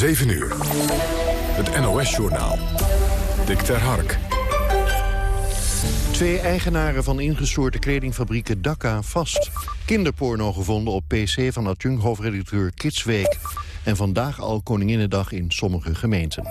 7 uur. Het NOS-journaal. Dick ter Hark. Twee eigenaren van ingestorte kledingfabrieken Dhaka vast. Kinderporno gevonden op PC van adjunct-hoofdredacteur Kidsweek. En vandaag al Koninginnedag in sommige gemeenten.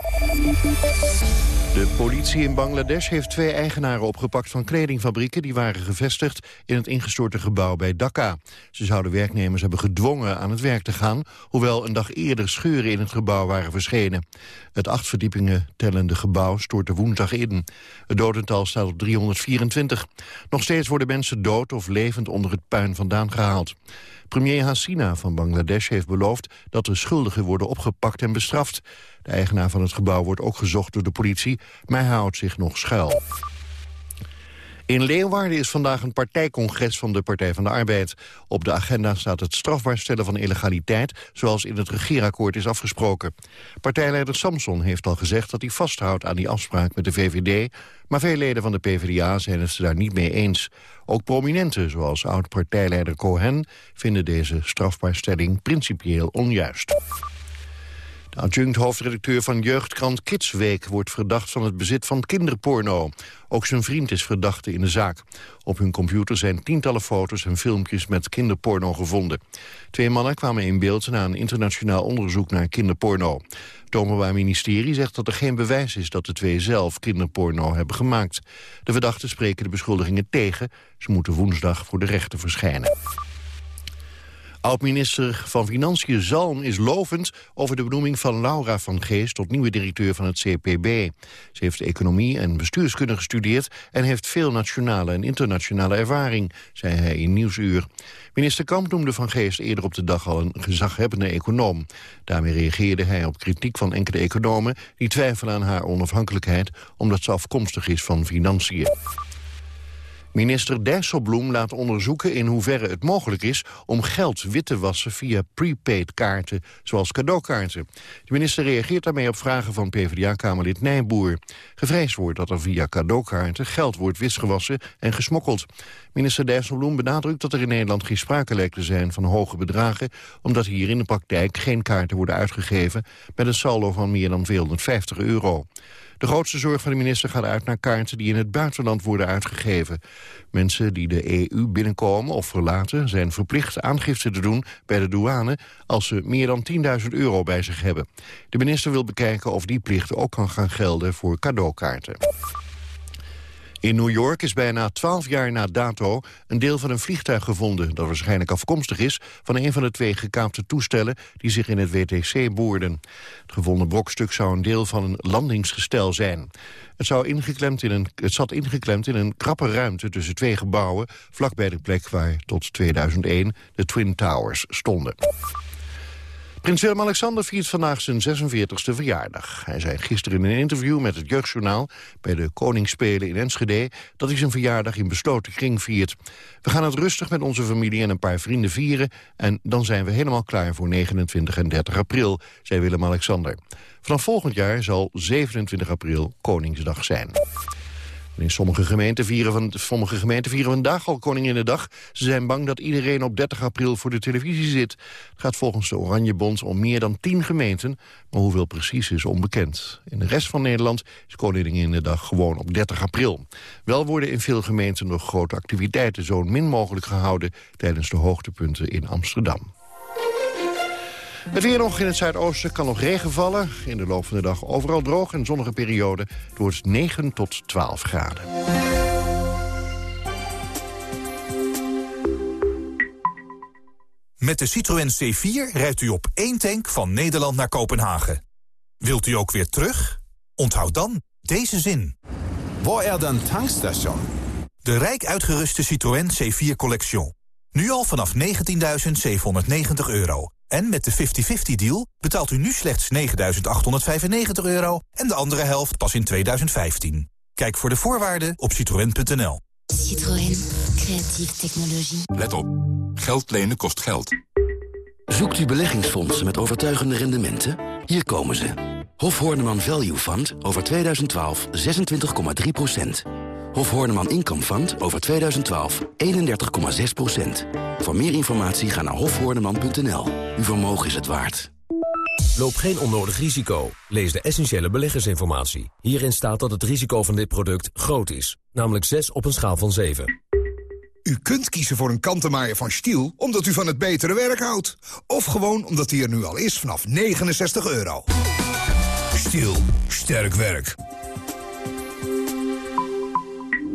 De politie in Bangladesh heeft twee eigenaren opgepakt van kledingfabrieken... die waren gevestigd in het ingestorte gebouw bij Dhaka. Ze zouden werknemers hebben gedwongen aan het werk te gaan... hoewel een dag eerder scheuren in het gebouw waren verschenen. Het acht verdiepingen tellende gebouw stortte woensdag in. Het dodental staat op 324. Nog steeds worden mensen dood of levend onder het puin vandaan gehaald. Premier Hasina van Bangladesh heeft beloofd dat de schuldigen worden opgepakt en bestraft. De eigenaar van het gebouw wordt ook gezocht door de politie, maar hij houdt zich nog schuil. In Leeuwarden is vandaag een partijcongres van de Partij van de Arbeid. Op de agenda staat het strafbaar stellen van illegaliteit... zoals in het regeerakkoord is afgesproken. Partijleider Samson heeft al gezegd dat hij vasthoudt aan die afspraak met de VVD... maar veel leden van de PvdA zijn het daar niet mee eens. Ook prominenten, zoals oud-partijleider Cohen... vinden deze strafbaarstelling principieel onjuist. De adjunct-hoofdredacteur van jeugdkrant Kidsweek wordt verdacht van het bezit van kinderporno. Ook zijn vriend is verdachte in de zaak. Op hun computer zijn tientallen foto's en filmpjes met kinderporno gevonden. Twee mannen kwamen in beeld na een internationaal onderzoek naar kinderporno. Het Openbaar Ministerie zegt dat er geen bewijs is dat de twee zelf kinderporno hebben gemaakt. De verdachten spreken de beschuldigingen tegen. Ze moeten woensdag voor de rechter verschijnen. Oud-minister van Financiën Zalm is lovend over de benoeming van Laura van Geest tot nieuwe directeur van het CPB. Ze heeft economie en bestuurskunde gestudeerd en heeft veel nationale en internationale ervaring, zei hij in Nieuwsuur. Minister Kamp noemde van Geest eerder op de dag al een gezaghebbende econoom. Daarmee reageerde hij op kritiek van enkele economen die twijfelen aan haar onafhankelijkheid omdat ze afkomstig is van financiën. Minister Dijsselbloem laat onderzoeken in hoeverre het mogelijk is om geld wit te wassen via prepaid kaarten, zoals cadeaukaarten. De minister reageert daarmee op vragen van PvdA-kamerlid Nijboer. Gevreesd wordt dat er via cadeaukaarten geld wordt wisgewassen en gesmokkeld. Minister Dijsselbloem benadrukt dat er in Nederland geen sprake lijkt te zijn van hoge bedragen, omdat hier in de praktijk geen kaarten worden uitgegeven met een saldo van meer dan 250 euro. De grootste zorg van de minister gaat uit naar kaarten die in het buitenland worden uitgegeven. Mensen die de EU binnenkomen of verlaten zijn verplicht aangifte te doen bij de douane als ze meer dan 10.000 euro bij zich hebben. De minister wil bekijken of die plicht ook kan gaan gelden voor cadeaukaarten. In New York is bijna twaalf jaar na dato een deel van een vliegtuig gevonden... dat waarschijnlijk afkomstig is van een van de twee gekaapte toestellen... die zich in het WTC boorden. Het gevonden brokstuk zou een deel van een landingsgestel zijn. Het, zou ingeklemd in een, het zat ingeklemd in een krappe ruimte tussen twee gebouwen... vlakbij de plek waar tot 2001 de Twin Towers stonden. Prins Willem-Alexander viert vandaag zijn 46e verjaardag. Hij zei gisteren in een interview met het Jeugdjournaal... bij de Koningsspelen in Enschede... dat hij zijn verjaardag in besloten kring viert. We gaan het rustig met onze familie en een paar vrienden vieren... en dan zijn we helemaal klaar voor 29 en 30 april, zei Willem-Alexander. Vanaf volgend jaar zal 27 april Koningsdag zijn in sommige gemeenten, vieren van, sommige gemeenten vieren vandaag al Koninginnedag. Ze zijn bang dat iedereen op 30 april voor de televisie zit. Het gaat volgens de Oranjebond om meer dan 10 gemeenten. Maar hoeveel precies is onbekend. In de rest van Nederland is Koninginnedag gewoon op 30 april. Wel worden in veel gemeenten nog grote activiteiten zo min mogelijk gehouden... tijdens de hoogtepunten in Amsterdam. Het weer nog in het zuidoosten kan nog regen vallen. In de loop van de dag overal droog en zonnige periode. Het wordt 9 tot 12 graden. Met de Citroën C4 rijdt u op één tank van Nederland naar Kopenhagen. Wilt u ook weer terug? Onthoud dan deze zin. Waar er dan tankstation? De rijk uitgeruste Citroën C4 Collection. Nu al vanaf 19.790 euro. En met de 50-50-deal betaalt u nu slechts 9.895 euro... en de andere helft pas in 2015. Kijk voor de voorwaarden op citroën.nl. Citroën. Creatieve technologie. Let op. Geld lenen kost geld. Zoekt u beleggingsfondsen met overtuigende rendementen? Hier komen ze. Hof Horneman Value Fund over 2012 26,3 Hof Horneman Income Fund over 2012 31,6% Voor meer informatie ga naar hofhoorneman.nl. Uw vermogen is het waard. Loop geen onnodig risico. Lees de essentiële beleggersinformatie. Hierin staat dat het risico van dit product groot is. Namelijk 6 op een schaal van 7. U kunt kiezen voor een kantenmaaier van Stiel omdat u van het betere werk houdt. Of gewoon omdat hij er nu al is vanaf 69 euro. Stiel. Sterk werk.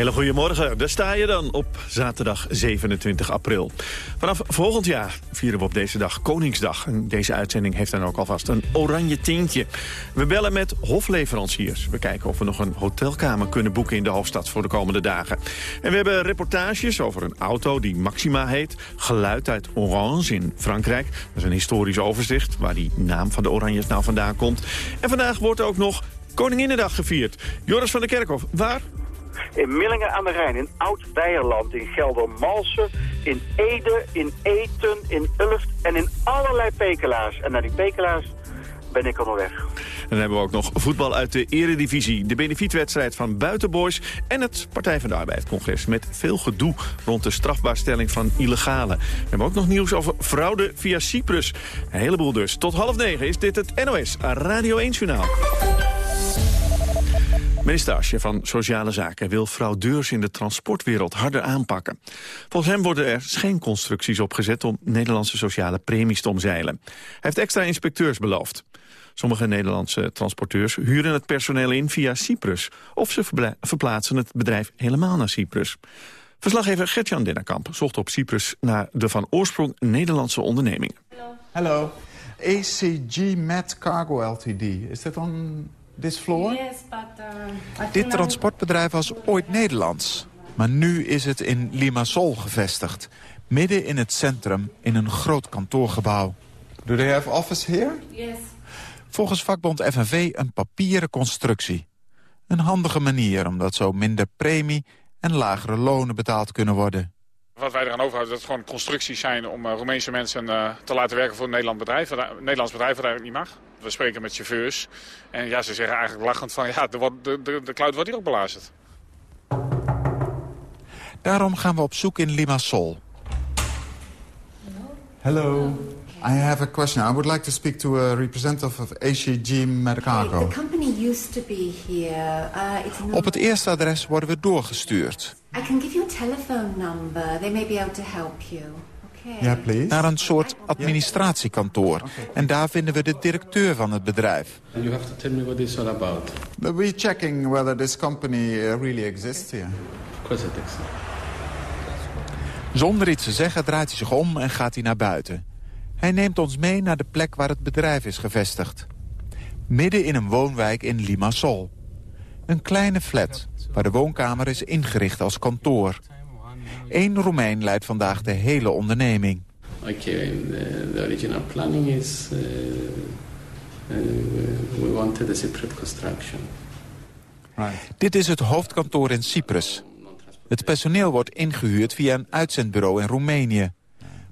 Hele goedemorgen, daar sta je dan op zaterdag 27 april. Vanaf volgend jaar vieren we op deze dag Koningsdag. En deze uitzending heeft dan ook alvast een oranje tintje. We bellen met hofleveranciers. We kijken of we nog een hotelkamer kunnen boeken in de hoofdstad voor de komende dagen. En we hebben reportages over een auto die Maxima heet. Geluid uit Orange in Frankrijk. Dat is een historisch overzicht waar die naam van de Oranjes nou vandaan komt. En vandaag wordt ook nog Koninginnedag gevierd. Joris van der Kerkhof, waar? In Millingen aan de Rijn, in Oud-Weijerland, in Geldermalsen, in Ede, in Eten, in Ulft en in allerlei pekelaars. En naar die pekelaars ben ik onderweg. En dan hebben we ook nog voetbal uit de eredivisie. De benefietwedstrijd van Buitenboys en het Partij van de Arbeid-congres... met veel gedoe rond de strafbaarstelling van illegale. We hebben ook nog nieuws over fraude via Cyprus. Een heleboel dus. Tot half negen is dit het NOS Radio 1-journaal. Minister Asje van Sociale Zaken wil fraudeurs in de transportwereld harder aanpakken. Volgens hem worden er scheenconstructies opgezet om Nederlandse sociale premies te omzeilen. Hij heeft extra inspecteurs beloofd. Sommige Nederlandse transporteurs huren het personeel in via Cyprus. Of ze verplaatsen het bedrijf helemaal naar Cyprus. Verslaggever Gertjan Dennekamp zocht op Cyprus naar de van oorsprong Nederlandse ondernemingen. Hallo. ACG Met Cargo Ltd. Is dat on this floor? Yes, but, uh, Dit transportbedrijf was ooit Nederlands. Maar nu is het in Limassol gevestigd. Midden in het centrum in een groot kantoorgebouw. Do they have office here? Yes. Volgens vakbond FNV een papieren constructie. Een handige manier omdat zo minder premie en lagere lonen betaald kunnen worden. Wat wij eraan overhouden, dat het gewoon constructies zijn om uh, Roemeense mensen uh, te laten werken voor een Nederland bedrijf, een Nederlands bedrijf wat eigenlijk niet mag. We spreken met chauffeurs en ja, ze zeggen eigenlijk lachend van ja, de, de, de, de kluit wordt hier ook belazerd. Daarom gaan we op zoek in Limassol. Hello. I have a question. I would like to speak to a representative of ACG Medicago. The company used to be here. Uh, it's Op het eerste adres worden we doorgestuurd. I can give you a telephone number. They may be able to help you. Okay. Ja, please. Naar een soort administratiekantoor. En daar vinden we de directeur van het bedrijf. And you have to tell me what all about. We're checking whether this company uh, really exists here. Of course it exists. Zonder iets te zeggen draait hij zich om en gaat hij naar buiten. Hij neemt ons mee naar de plek waar het bedrijf is gevestigd. Midden in een woonwijk in Limassol. Een kleine flat, waar de woonkamer is ingericht als kantoor. Eén Romein leidt vandaag de hele onderneming. Okay, the, the original planning is... Uh, uh, we wanted a separate construction. Right. Dit is het hoofdkantoor in Cyprus. Het personeel wordt ingehuurd via een uitzendbureau in Roemenië.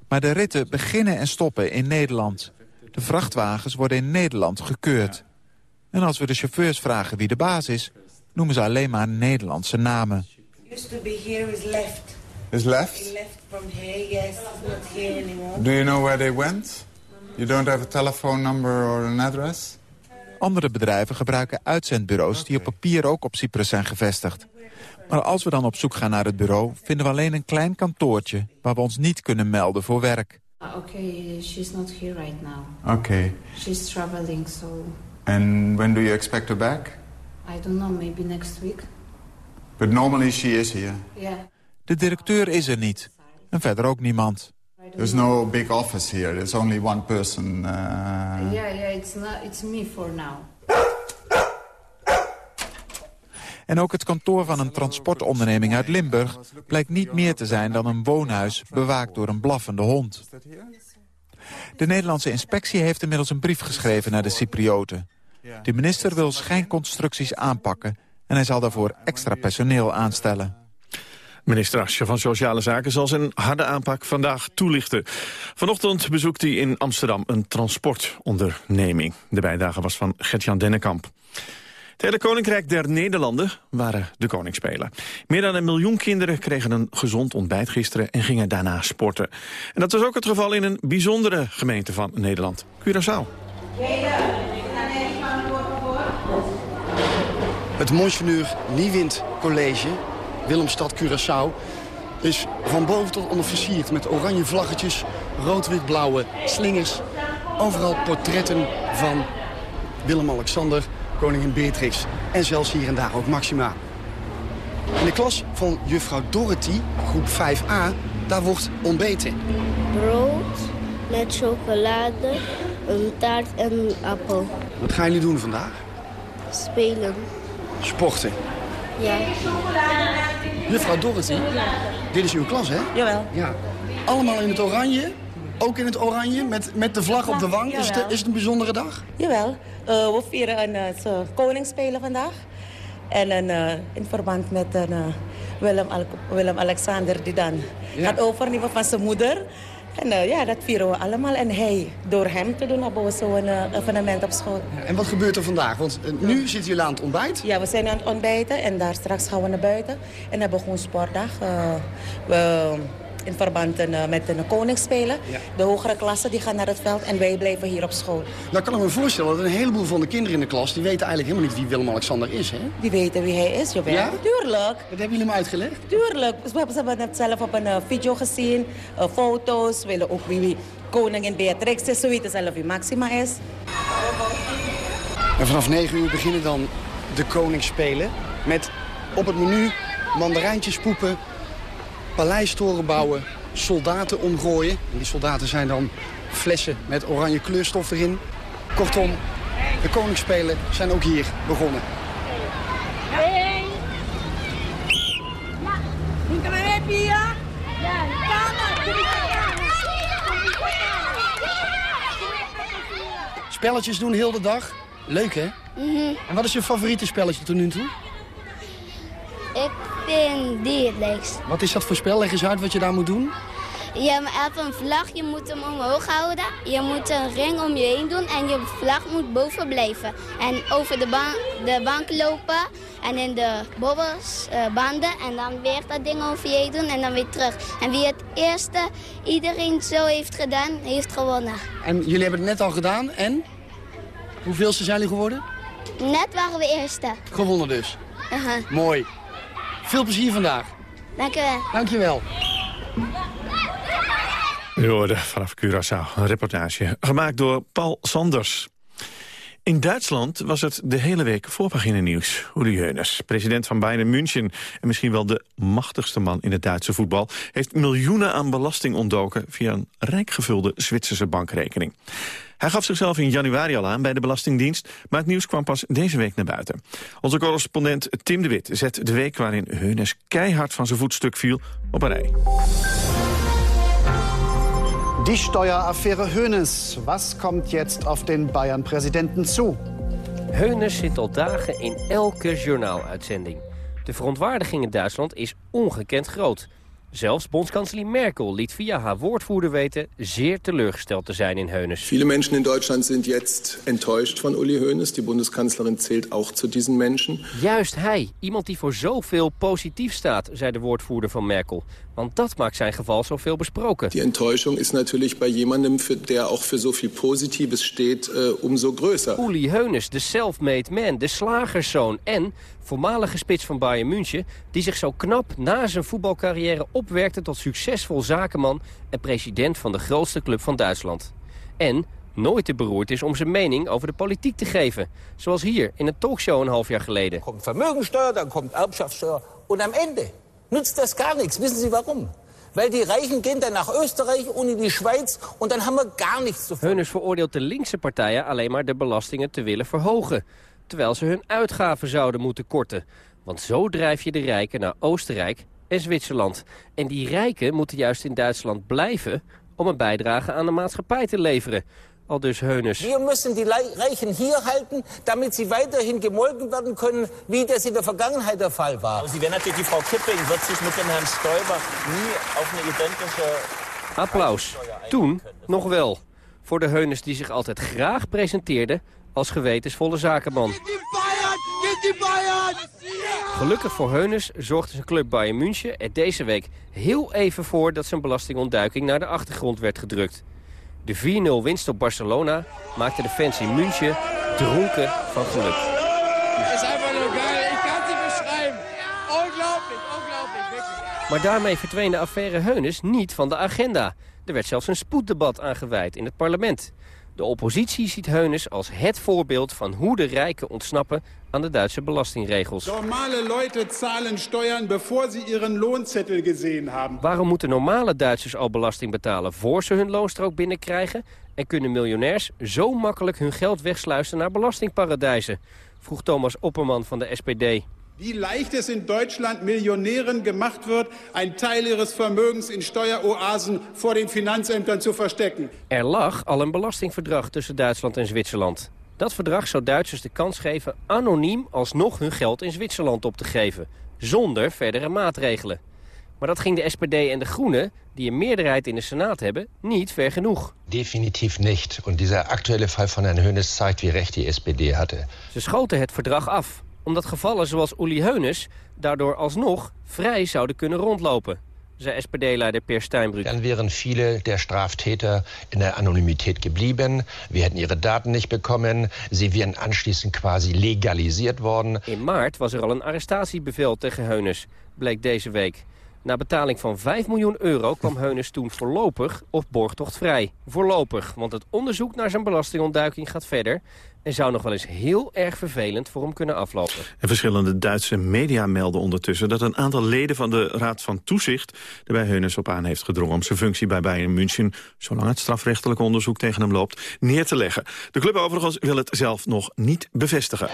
Maar de ritten beginnen en stoppen in Nederland. De vrachtwagens worden in Nederland gekeurd. En als we de chauffeurs vragen wie de baas is... noemen ze alleen maar Nederlandse namen. Used to be here is left. Is left? He left from here, yes, not here anymore. Do you know where they went? You don't have a telephone number or an address? Andere bedrijven gebruiken uitzendbureaus die op papier ook op Cyprus zijn gevestigd. Maar als we dan op zoek gaan naar het bureau, vinden we alleen een klein kantoortje waar we ons niet kunnen melden voor werk. Uh, okay, she's not here right now. Oké. Okay. She's traveling, so... And when do you expect her back? I don't know, maybe next week. But normally she is here. Yeah. De directeur is er niet. En verder ook niemand. There's no big office here. There's only one person. Uh... Yeah, yeah, it's, not, it's me for now. En ook het kantoor van een transportonderneming uit Limburg... blijkt niet meer te zijn dan een woonhuis bewaakt door een blaffende hond. De Nederlandse inspectie heeft inmiddels een brief geschreven naar de Cyprioten. De minister wil schijnconstructies aanpakken... en hij zal daarvoor extra personeel aanstellen. Minister Asje van Sociale Zaken zal zijn harde aanpak vandaag toelichten. Vanochtend bezoekt hij in Amsterdam een transportonderneming. De bijdrage was van Gertjan Dennekamp. Het hele Koninkrijk der Nederlanden waren de koningsspelen. Meer dan een miljoen kinderen kregen een gezond ontbijt gisteren en gingen daarna sporten. En dat was ook het geval in een bijzondere gemeente van Nederland, Curaçao. Het Monseigneur Niewind College, Willemstad Curaçao, is van boven tot onder versierd met oranje vlaggetjes, rood-wit-blauwe slingers. Overal portretten van Willem-Alexander, koningin Beatrix en zelfs hier en daar ook Maxima. In de klas van juffrouw Dorothy, groep 5a, daar wordt ontbeten. Brood met chocolade, een taart en een appel. Wat gaan jullie doen vandaag? Spelen. Sporten. Ja. Juffrouw Dorothy, dit is uw klas, hè? Jawel. Ja. Allemaal in het oranje, ook in het oranje, met, met de vlag op de wang. Is het, is het een bijzondere dag? Jawel. Eh, we vieren een uh, koningsspelen vandaag. En een, eh, in verband met een, Willem, Al- Willem-Alexander die dan gaat overnemen van zijn moeder. En eh, ja, dat vieren we allemaal. En hij, door hem te doen, hebben we zo'n eh, evenement op school. En wat gebeurt er vandaag? Want eh, nu zitten jullie aan het ontbijt. Ja, we zijn aan het ontbijten en daar straks gaan we naar buiten. En hebben we gewoon sportdag. We, in verband eh, met de koningsspelen. De hogere klassen die gaan naar het veld en wij blijven hier op school. Nou kan ik me voorstellen dat een heleboel van de kinderen in de klas... die weten eigenlijk helemaal niet wie Willem-Alexander is, hè? Die weten wie hij is, jawel. Ja? Tuurlijk. Wat hebben jullie hem uitgelegd? Tuurlijk. We hebben, ze hebben het zelf op een eh, video gezien. eh, foto's. We willen ook wie, wie koningin Beatrix is. Ze weten zelf wie Maxima is. En vanaf 9 uur beginnen dan de koningsspelen. Met op het menu mandarijntjes poepen, paleistoren bouwen, soldaten omgooien. En die soldaten zijn dan flessen met oranje kleurstof erin. Kortom, de koningsspelen zijn ook hier begonnen. Spelletjes doen heel de dag. Leuk, hè? En wat is je favoriete spelletje tot nu toe? Ik vind die het leukst. Wat is dat voor spel? Leg eens uit wat je daar moet doen. Je hebt een vlag, je moet hem omhoog houden. Je moet een ring om je heen doen en je vlag moet boven blijven. En over de, ba- de bank lopen en in de bobbels, eh, banden. En dan weer dat ding over je heen doen en dan weer terug. En wie het eerste iedereen zo heeft gedaan, heeft gewonnen. En jullie hebben het net al gedaan. En? Hoeveelste zijn jullie geworden? Net waren we eerste. Gewonnen dus. Aha. Mooi. Veel plezier vandaag. Dank u wel. Dankjewel. U hoorde vanaf Curaçao een reportage gemaakt door Paul Sanders. In Duitsland was het de hele week voorpagina nieuws. Uli Heuners, president van Bayern München... en misschien wel de machtigste man in het Duitse voetbal... heeft miljoenen aan belasting ontdoken... via een rijk gevulde Zwitserse bankrekening. Hij gaf zichzelf in januari al aan bij de Belastingdienst... maar het nieuws kwam pas deze week naar buiten. Onze correspondent Tim de Wit zet de week waarin Heuners keihard van zijn voetstuk viel op een rij. Die Steueraffäre Hönes. Was kommt jetzt auf den Bayern-Präsidenten zu? Heunes zit al dagen in elke journaaluitzending. De verontwaardiging in Duitsland is ongekend groot. Zelfs bondskanselier Merkel liet via haar woordvoerder weten... zeer teleurgesteld te zijn in Heunes. Viele Menschen in Deutschland sind jetzt enttäuscht von Uli Hoeneß. Die Bundeskanzlerin zählt auch zu diesen Menschen. Juist hij, iemand die voor zoveel positief staat, zei de woordvoerder van Merkel. Want dat maakt zijn geval zoveel besproken. Die Enttäuschung ist natürlich bei jemandem, der für so viel Positives steht, äh, umso größer. Uli Heunes, de self-made man, de slagerszoon en voormalige spits van Bayern München... die zich zo knap na zijn voetbalcarrière opwerkte tot succesvol zakenman... en president van de grootste club van Duitsland. En nooit te beroerd is om zijn mening over de politiek te geven. Zoals hier in een talkshow een half jaar geleden. kommt Vermögensteuer, dann kommt Erbschaftssteuer. Und am Ende nützt das gar nichts. Wissen Sie warum? Weil die Reichen gehen dann nach Österreich und in die Schweiz und dann haben wir gar nichts zu Heuners veroordeelt de linkse partijen alleen maar de belastingen te willen verhogen. Terwijl ze hun uitgaven zouden moeten korten. Want zo drijf je de rijken naar Oostenrijk en Zwitserland. En die rijken moeten juist in Duitsland blijven om een bijdrage aan de maatschappij te leveren. Al dus Heuners. Wir müssen die Reichen hier halten, damit sie weiterhin gemolken werden können, wie das in der Vergangenheit der Fall war. Sie werden natürlich, die Frau Kipping wird sich mit dem Herrn Stoiber nie auf eine identische... Applaus. Toen nog wel. Voor de Heuners die zich altijd graag presenteerden als gewetensvolle zakenman. Gelukkig voor Heunens zorgde zijn club Bayern München er deze week heel even voor... dat zijn belastingontduiking naar de achtergrond werd gedrukt. De 4-0 winst op Barcelona maakte de fans in München dronken van geluk. Het is einfach nur geil. Ik kan het niet beschrijven. Ongelooflijk, ongelooflijk, wirklich. Maar daarmee verdween de affaire Heunes niet van de agenda. Er werd zelfs een spoeddebat aangeweid in het parlement. De oppositie ziet Heunes als het voorbeeld van hoe de rijken ontsnappen aan de Duitse belastingregels. Normale Leute zahlen Steuern, bevor sie ihren Lohnzettel gesehen haben. Waarom moeten normale Duitsers al belasting betalen voor ze hun loonstrook binnenkrijgen? En kunnen miljonairs zo makkelijk hun geld wegsluizen naar belastingparadijzen? Vroeg Thomas Opperman van de SPD. Wie leicht es in Deutschland Millionären gemacht wird, ein Teil ihres Vermögens in Steueroasen vor den Finanzämtern zu verstecken. Er lag al een belastingverdrag tussen Duitsland en Zwitserland. Dat verdrag zou Duitsers de kans geven anoniem alsnog hun geld in Zwitserland op te geven. Zonder verdere maatregelen. Maar dat ging de SPD en de Groenen, die een meerderheid in de Senaat hebben, niet ver genoeg. Definitiv nicht. Und dieser aktuelle Fall von Herrn Hönes zeigt, wie recht die SPD hatte. Ze schoten het verdrag af, omdat gevallen zoals Uli Heunes daardoor alsnog vrij zouden kunnen rondlopen, zei SPD-leider Peer Steinbrück. Dann wären viele der Straftäter in der Anonymität geblieben. Wir hätten ihre Daten nicht bekommen. Sie wären anschließend quasi legalisiert worden. In maart was er al een arrestatiebevel tegen Heunes, bleek deze week. Na betaling van 5 miljoen euro kwam Heunes toen voorlopig op borgtocht vrij. Voorlopig, want het onderzoek naar zijn belastingontduiking gaat verder... en zou nog wel eens heel erg vervelend voor hem kunnen aflopen. En verschillende Duitse media melden ondertussen... dat een aantal leden van de Raad van Toezicht er bij Heunes op aan heeft gedrongen... om zijn functie bij Bayern München, zolang het strafrechtelijk onderzoek tegen hem loopt, neer te leggen. De club overigens wil het zelf nog niet bevestigen.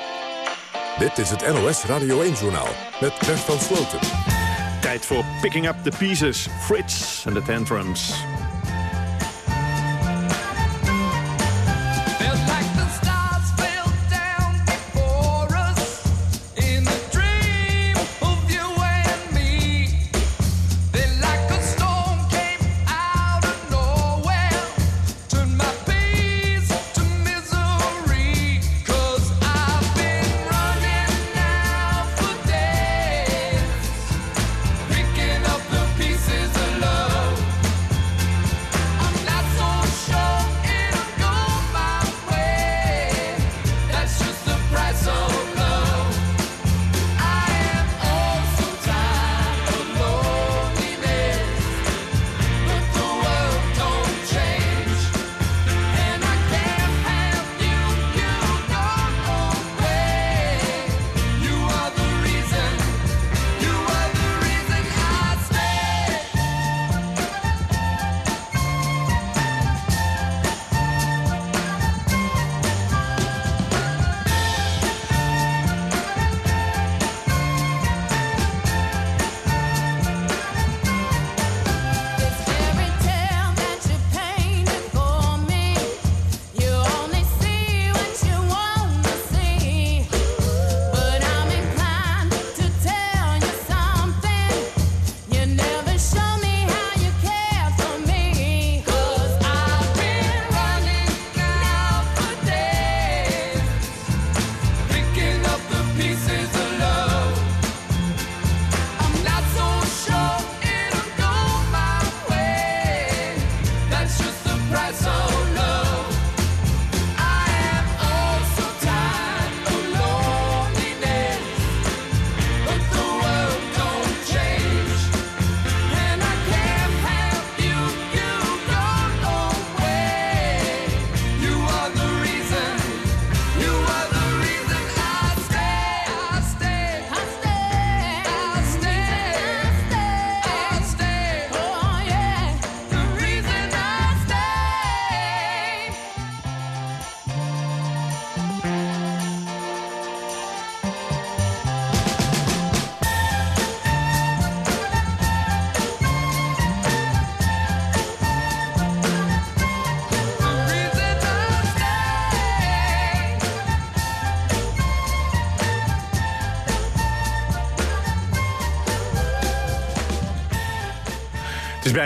Dit is het NOS Radio 1-journaal met Bert van Sloten. Tijd voor Picking Up the Pieces, Fritz en de Tantrums.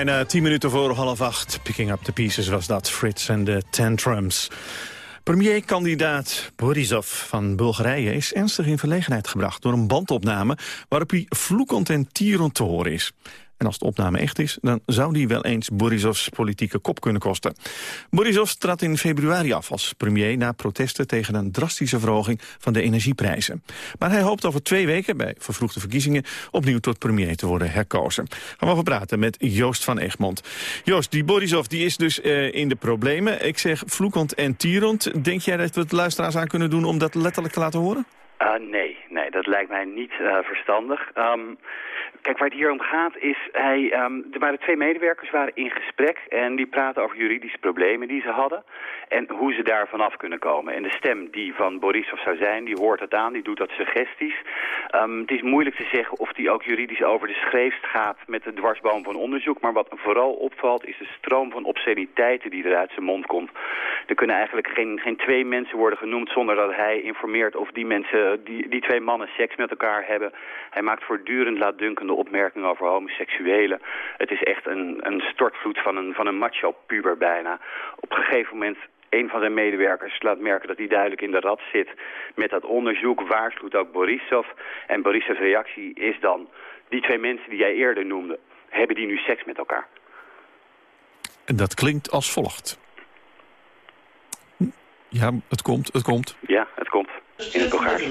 Bijna tien minuten voor half acht. Picking up the pieces was dat, Frits en de Tantrums. Premierkandidaat Borisov van Bulgarije is ernstig in verlegenheid gebracht... door een bandopname waarop hij vloekend en tierend te horen is. En als de opname echt is, dan zou die wel eens Borisovs politieke kop kunnen kosten. Borisov trad in februari af als premier na protesten tegen een drastische verhoging van de energieprijzen. Maar hij hoopt over twee weken bij vervroegde verkiezingen opnieuw tot premier te worden herkozen. Gaan we over praten met Joost van Egmond. Joost, die Borisov die is dus uh, in de problemen. Ik zeg vloekend en tierend. Denk jij dat we het luisteraars aan kunnen doen om dat letterlijk te laten horen? Uh, nee, nee, dat lijkt mij niet uh, verstandig. Um, Kijk, waar het hier om gaat is, hij, um, er waren twee medewerkers waren in gesprek en die praten over juridische problemen die ze hadden en hoe ze daar vanaf kunnen komen. En de stem die van Borisov zou zijn, die hoort het aan, die doet dat suggesties. Um, het is moeilijk te zeggen of die ook juridisch over de schreefst gaat met de dwarsboom van onderzoek, maar wat vooral opvalt is de stroom van obsceniteiten die er uit zijn mond komt. Er kunnen eigenlijk geen, geen twee mensen worden genoemd zonder dat hij informeert of die mensen, die, die twee mannen seks met elkaar hebben. Hij maakt voortdurend laatdunkende opmerkingen over homoseksuelen. Het is echt een, een stortvloed van een, van een macho-puber bijna. Op een gegeven moment een van zijn medewerkers laat merken dat hij duidelijk in de rat zit met dat onderzoek, waarschuwt ook Borisov. En Borisovs reactie is dan, die twee mensen die jij eerder noemde, hebben die nu seks met elkaar? En dat klinkt als volgt. Ja, het komt, het komt. Ja, het komt. In het Bulgaars.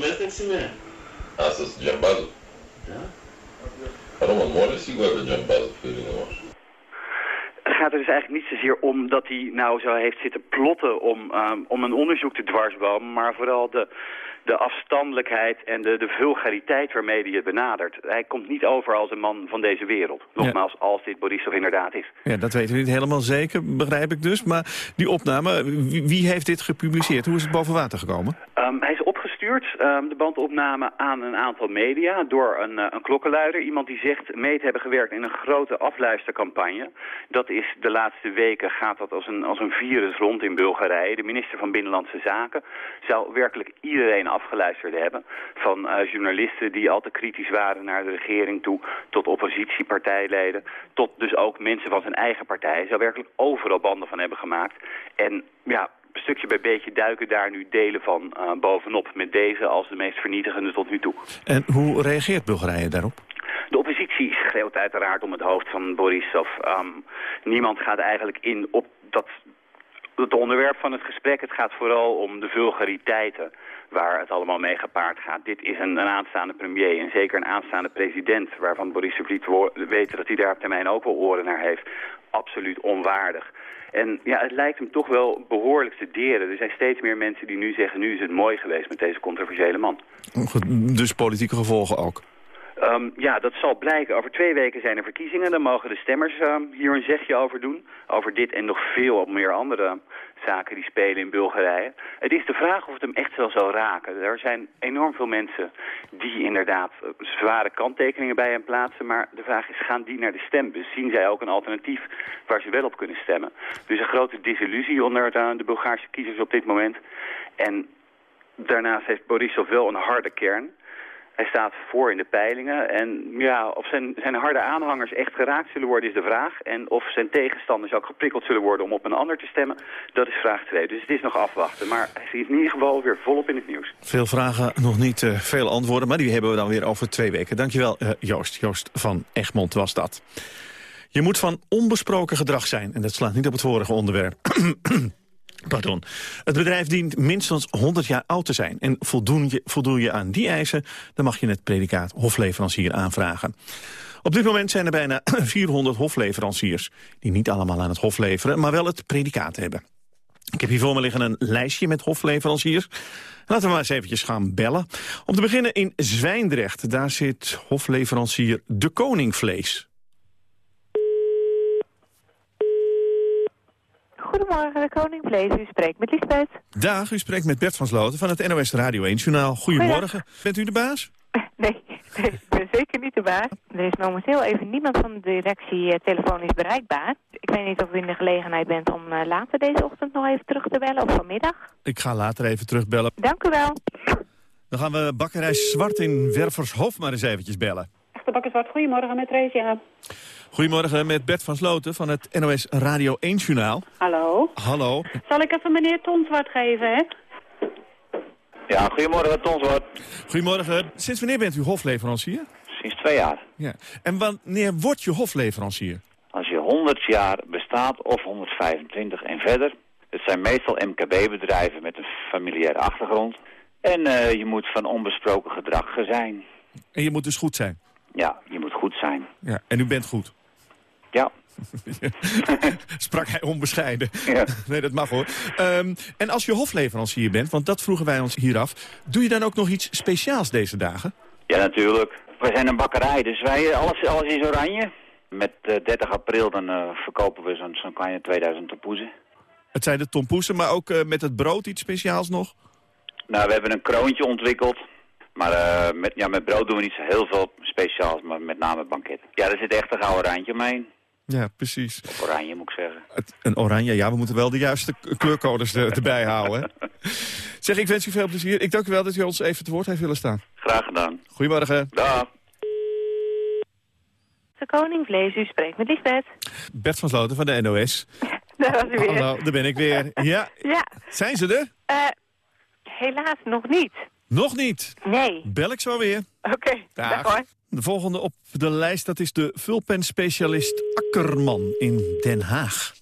Buzz Het gaat er dus eigenlijk niet zozeer om dat hij nou zo heeft zitten plotten om, um, om een onderzoek te dwarsbomen, maar vooral de, de afstandelijkheid en de, de vulgariteit waarmee hij het benadert. Hij komt niet over als een man van deze wereld. Nogmaals, ja. als dit Borisov inderdaad is. Ja, dat weten we niet helemaal zeker, begrijp ik dus. Maar die opname, wie, wie heeft dit gepubliceerd? Hoe is het boven water gekomen? Um, hij is um, de bandopname, aan een aantal media door een, uh, een klokkenluider. Iemand die zegt mee te hebben gewerkt in een grote afluistercampagne. Dat is de laatste weken gaat dat als een, als een virus rond in Bulgarije. De minister van Binnenlandse Zaken zou werkelijk iedereen afgeluisterd hebben. Van uh, journalisten die al te kritisch waren naar de regering toe, tot oppositiepartijleden, tot dus ook mensen van zijn eigen partij. Zou werkelijk overal banden van hebben gemaakt. En ja, stukje bij beetje duiken daar nu delen van uh, bovenop. Met deze als de meest vernietigende tot nu toe. En hoe reageert Bulgarije daarop? De oppositie schreeuwt uiteraard om het hoofd van Borisov. Um, niemand gaat eigenlijk in op dat, het onderwerp van het gesprek. Het gaat vooral om de vulgariteiten waar het allemaal mee gepaard gaat. Dit is een, een aanstaande premier en zeker een aanstaande president... waarvan Borisov liet weten dat hij daar op termijn ook wel oren naar heeft. Absoluut onwaardig. En ja, het lijkt hem toch wel behoorlijk te deren. Er zijn steeds meer mensen die nu zeggen... nu is het mooi geweest met deze controversiële man. Dus politieke gevolgen ook? Um, ja, dat zal blijken. Over twee weken zijn er verkiezingen. Dan mogen de stemmers um, hier een zegje over doen. Over dit en nog veel meer andere zaken die spelen in Bulgarije. Het is de vraag of het hem echt wel zal raken. Er zijn enorm veel mensen die inderdaad zware kanttekeningen bij hem plaatsen. Maar de vraag is, gaan die naar de stembus? Zien zij ook een alternatief waar ze wel op kunnen stemmen? Dus een grote disillusie onder de Bulgaarse kiezers op dit moment. En daarnaast heeft Borisov wel een harde kern... Hij staat voor in de peilingen. En ja, of zijn, zijn harde aanhangers echt geraakt zullen worden is de vraag. En of zijn tegenstanders ook geprikkeld zullen worden om op een ander te stemmen, dat is vraag 2. Dus het is nog afwachten. Maar hij is in ieder geval weer volop in het nieuws. Veel vragen, nog niet uh, veel antwoorden, maar die hebben we dan weer over twee weken. Dankjewel uh, Joost. Joost van Egmond was dat. Je moet van onbesproken gedrag zijn. En dat slaat niet op het vorige onderwerp. Pardon. Het bedrijf dient minstens 100 jaar oud te zijn. En voldoen je, voldoen je aan die eisen, dan mag je het predicaat hofleverancier aanvragen. Op dit moment zijn er bijna 400 hofleveranciers... die niet allemaal aan het hof leveren, maar wel het predicaat hebben. Ik heb hier voor me liggen een lijstje met hofleveranciers. Laten we maar eens eventjes gaan bellen. Om te beginnen in Zwijndrecht. Daar zit hofleverancier De Koning Vlees. Goedemorgen, de Koning Vlees. U spreekt met Liesbeth. Dag, u spreekt met Bert van Sloten van het NOS Radio 1 Journaal. Goedemorgen. Bent u de baas? Nee, nee, ik ben zeker niet de baas. Er is momenteel even niemand van de directie uh, telefonisch bereikbaar. Ik weet niet of u in de gelegenheid bent om uh, later deze ochtend nog even terug te bellen of vanmiddag. Ik ga later even terugbellen. Dank u wel. Dan gaan we Bakkerij Zwart in Wervershof maar eens eventjes bellen. Echte Bakker Zwart, goedemorgen met Rees, ja. Goedemorgen met Bert van Sloten van het NOS Radio 1 Journaal. Hallo. Hallo. Zal ik even meneer Tonswart geven, hè? Ja, goedemorgen, Ton Zwart. Goedemorgen. Sinds wanneer bent u hofleverancier? Sinds twee jaar. Ja. En wanneer wordt je hofleverancier? Als je 100 jaar bestaat of 125 en verder. Het zijn meestal MKB-bedrijven met een familiaire achtergrond. En eh, je moet van onbesproken gedrag zijn. En je moet dus goed zijn? Ja, je moet goed zijn. Ja. En u bent goed? Ja. Sprak hij onbescheiden. Ja. Nee, dat mag hoor. Ehm, en als je hofleverancier bent, want dat vroegen wij ons hier af... doe je dan ook nog iets speciaals deze dagen? Ja, natuurlijk. We zijn een bakkerij, dus wij, alles, alles is oranje. Met eh, 30 april dan eh, verkopen we zo'n zo'n kleine 2000 tompoezen. Het zijn de tompoesen, maar ook eh, met het brood iets speciaals nog? Nou, we hebben een kroontje ontwikkeld. Maar eh, met, ja, met brood doen we niet zo heel veel speciaals, maar met name banket. Ja, er zit echt een gouden randje omheen. Ja, precies. Of oranje moet ik zeggen. Het, een oranje, ja, we moeten wel de juiste kleurcodes er- erbij houden. Zeg, ik wens u veel plezier. Ik dank u wel dat u ons even te woord heeft willen staan. Graag gedaan. Goedemorgen. Dag. De Koningvlees, u spreekt met Lisbeth. Bert van Sloten van de NOS. Daar was u weer. Hallo, daar ben ik weer. Ja, Ja, zijn ze er? eh, helaas nog niet. Nog niet. Nee. Bel ik zo weer. Oké, dag hoor. De volgende op de lijst, dat is de vulpenspecialist Akkerman in Den Haag.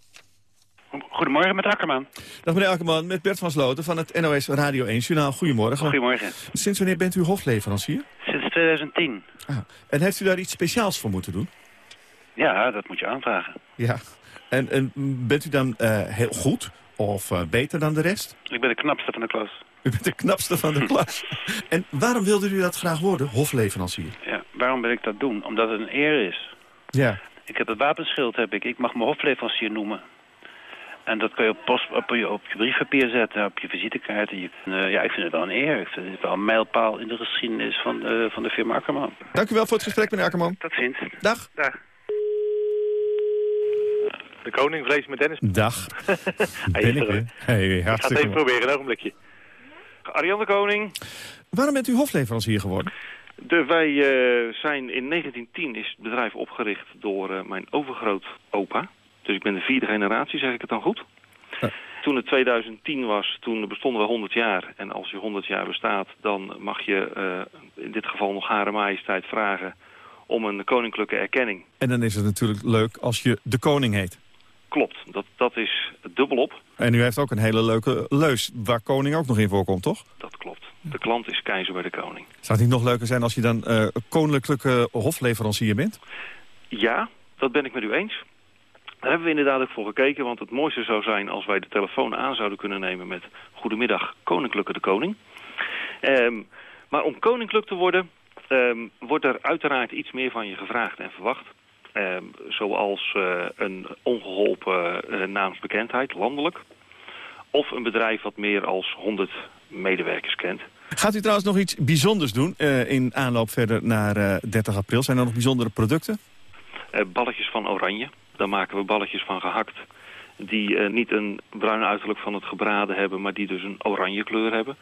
Goedemorgen met Akkerman. Dag meneer Akkerman, met Bert van Sloten van het NOS Radio 1 Journaal. Goedemorgen. Goedemorgen. Sinds wanneer bent u hofleverancier? Sinds 2010. Ah, en heeft u daar iets speciaals voor moeten doen? Ja, dat moet je aanvragen. Ja. En, en bent u dan eh, heel goed of eh, beter dan de rest? Ik ben de knapste van de klas. U bent de knapste van de klas. en waarom wilde u dat graag worden, hofleverancier? Ja, waarom wil ik dat doen? Omdat het een eer is. Ja. Ik heb het wapenschild, heb ik. Ik mag me hofleverancier noemen. En dat kun je op, post, op, je, op je briefpapier zetten, op je visitekaart. En je, eh, ja, ik vind het wel een eer. Ik vind het wel een mijlpaal in de geschiedenis van de, van de firma Akkerman. Dank u wel voor het gesprek, meneer Akkerman. Tot ziens. Dag. Dag. De koning vlees met Dennis. Dag. Hij ben is ik er. Hey, Ik ga het even proberen, een ogenblikje. Arjan de Koning. Waarom bent u hofleverancier geworden? De, wij eh, zijn in 1910 is het bedrijf opgericht door eh, mijn overgrootopa. Dus ik ben de vierde generatie, zeg ik het dan goed? Toen het 2010 was, toen bestonden we 100 jaar. En als je 100 jaar bestaat, dan mag je eh, in dit geval nog Hare Majesteit vragen om een koninklijke erkenning. En dan is het natuurlijk leuk als je de koning heet. Klopt, dat, dat is dubbelop. En u heeft ook een hele leuke leus, waar koning ook nog in voorkomt, toch? Dat klopt. De klant is keizer bij de koning. Zou het niet nog leuker zijn als je dan eh, koninklijke hofleverancier bent? Ja, dat ben ik met u eens. Daar hebben we inderdaad ook voor gekeken, want het mooiste zou zijn als wij de telefoon aan zouden kunnen nemen met Goedemiddag Koninklijke de Koning. Ehm, maar om koninklijk te worden, ehm, wordt er uiteraard iets meer van je gevraagd en verwacht. Ehm, zoals eh, een ongeholpen eh, naamsbekendheid, landelijk. Of een bedrijf wat meer als 100 medewerkers kent. Gaat u trouwens nog iets bijzonders doen eh, in aanloop verder naar eh, 30 april? Zijn er nog bijzondere producten? Eh, balletjes van oranje. Daar maken we balletjes van gehakt. Die eh, niet een bruin uiterlijk van het gebraden hebben, maar die dus een oranje kleur hebben.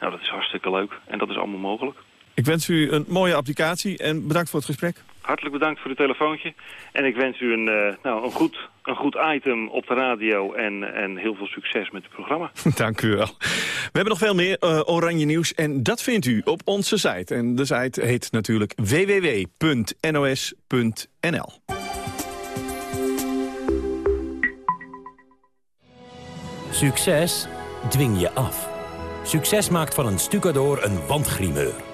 Nou, dat is hartstikke leuk. En dat is allemaal mogelijk. Ik wens u een mooie applicatie en bedankt voor het gesprek. Hartelijk bedankt voor het telefoontje. En ik wens u een, eh, nou, een, goed, een goed item op de radio en, en heel veel succes met het programma. Dank u wel. We hebben nog veel meer eh, oranje nieuws en dat vindt u op onze site. En de site heet natuurlijk www.nos.nl. Succes dwing je af. Succes maakt van een stucador een wandgrimeur.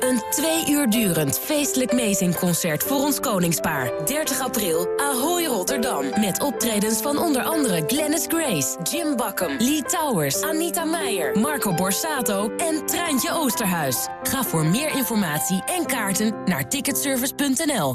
Een twee uur durend feestelijk meezingconcert voor ons koningspaar. 30 april, Ahoy Rotterdam. Met optredens van onder andere Glennis Grace, Jim Bakken, Lee Towers, Anita Meijer, Marco Borsato en Treintje Oosterhuis. Ga voor meer informatie en kaarten naar ticketservice.nl.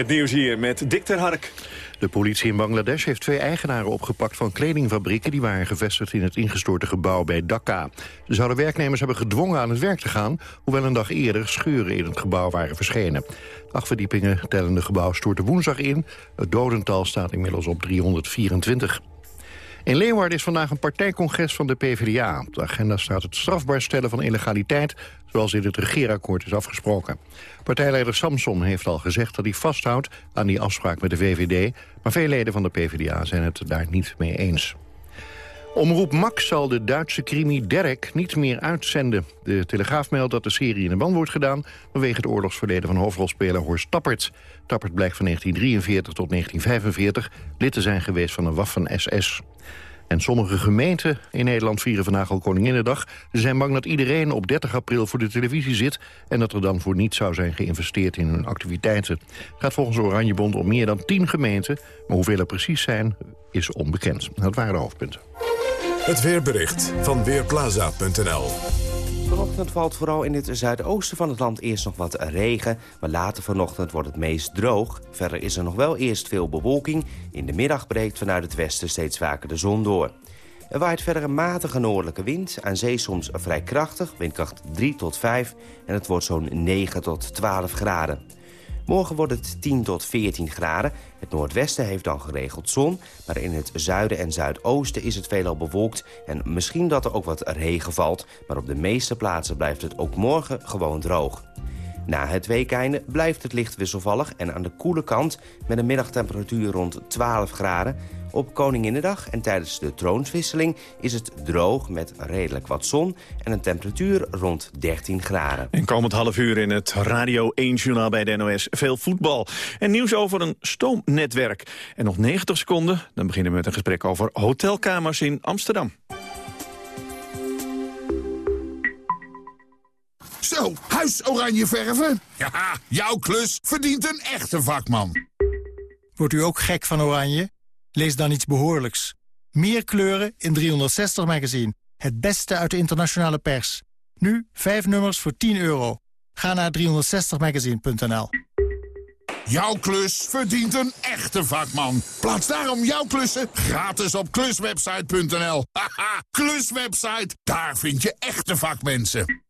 Het nieuws hier met Dick ter Hark. De politie in Bangladesh heeft twee eigenaren opgepakt van kledingfabrieken... die waren gevestigd in het ingestorte gebouw bij Dhaka. Ze zouden werknemers hebben gedwongen aan het werk te gaan... hoewel een dag eerder scheuren in het gebouw waren verschenen. De acht verdiepingen tellende gebouw stortte woensdag in. Het dodental staat inmiddels op 324. In Leeuwarden is vandaag een partijcongres van de PvdA. Op de agenda staat het strafbaar stellen van illegaliteit... zoals in het regeerakkoord is afgesproken. Partijleider Samson heeft al gezegd dat hij vasthoudt aan die afspraak met de VVD... maar veel leden van de PvdA zijn het daar niet mee eens. Omroep Max zal de Duitse crimi Derek niet meer uitzenden. De Telegraaf meldt dat de serie in de ban wordt gedaan... vanwege het oorlogsverleden van hoofdrolspeler Horst Tappert. Tappert blijkt van 1943 tot 1945 lid te zijn geweest van een Waffen-SS. En sommige gemeenten in Nederland vieren vandaag al Koninginnedag. Ze zijn bang dat iedereen op 30 april voor de televisie zit... en dat er dan voor niets zou zijn geïnvesteerd in hun activiteiten. Gaat volgens Oranjebond om meer dan 10 gemeenten... maar hoeveel er precies zijn, is onbekend. Dat waren de hoofdpunten. Het weerbericht van Weerplaza.nl Vanochtend valt vooral in het zuidoosten van het land eerst nog wat regen... maar later vanochtend wordt het meest droog. Verder is er nog wel eerst veel bewolking. In de middag breekt vanuit het westen steeds vaker de zon door. Er waait verder een matige noordelijke wind, aan zee soms vrij krachtig, windkracht 3 tot 5... en het wordt zo'n 9 tot 12 graden. Morgen wordt het 10 tot 14 graden. Het noordwesten heeft dan geregeld zon, maar in het zuiden en zuidoosten is het veelal bewolkt en misschien dat er ook wat regen valt, maar op de meeste plaatsen blijft het ook morgen gewoon droog. Na het weekeinde blijft het licht wisselvallig en aan de koele kant... met een middagtemperatuur rond 12 graden. Op Koninginnedag en tijdens de troonswisseling is het droog met redelijk wat zon... en een temperatuur rond 13 graden. En komend half uur in het Radio 1-journaal bij de NOS veel voetbal. En nieuws over een stoomnetwerk. En nog 90 seconden, dan beginnen we met een gesprek over hotelkamers in Amsterdam. Zo, huis oranje verven? Ja, jouw klus verdient een echte vakman. Wordt u ook gek van oranje? Lees dan iets behoorlijks. Meer kleuren in 360 magazine. Het beste uit de internationale pers. Nu 5 nummers voor 10 euro. Ga naar 360magazine.nl. Jouw klus verdient een echte vakman. Plaats daarom jouw klussen gratis op kluswebsite.nl. Haha, kluswebsite, daar vind je echte vakmensen.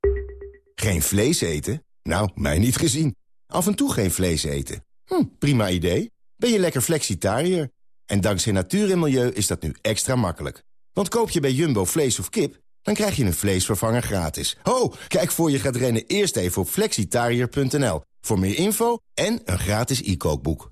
Geen vlees eten? Nou, mij niet gezien. Af en toe geen vlees eten. Hm, prima idee. Ben je lekker flexitariër? En dankzij natuur en milieu is dat nu extra makkelijk. Want koop je bij Jumbo vlees of kip, dan krijg je een vleesvervanger gratis. Ho, kijk voor je gaat rennen eerst even op flexitariër.nl. Voor meer info en een gratis e-kookboek.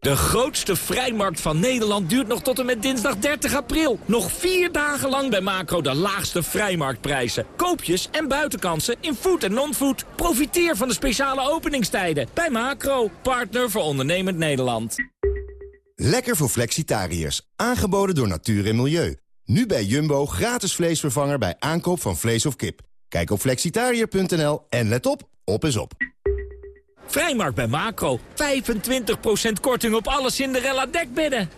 De grootste vrijmarkt van Nederland duurt nog tot en met dinsdag 30 april. Nog vier dagen lang bij Macro de laagste vrijmarktprijzen. Koopjes en buitenkansen in food en non-food. Profiteer van de speciale openingstijden bij Macro, partner voor ondernemend Nederland. Lekker voor flexitariërs. Aangeboden door natuur en milieu. Nu bij Jumbo gratis vleesvervanger bij aankoop van vlees of kip. Kijk op flexitariër.nl en let op, op is op. Vrijmarkt bij Macro. 25% korting op alle Cinderella dekbedden.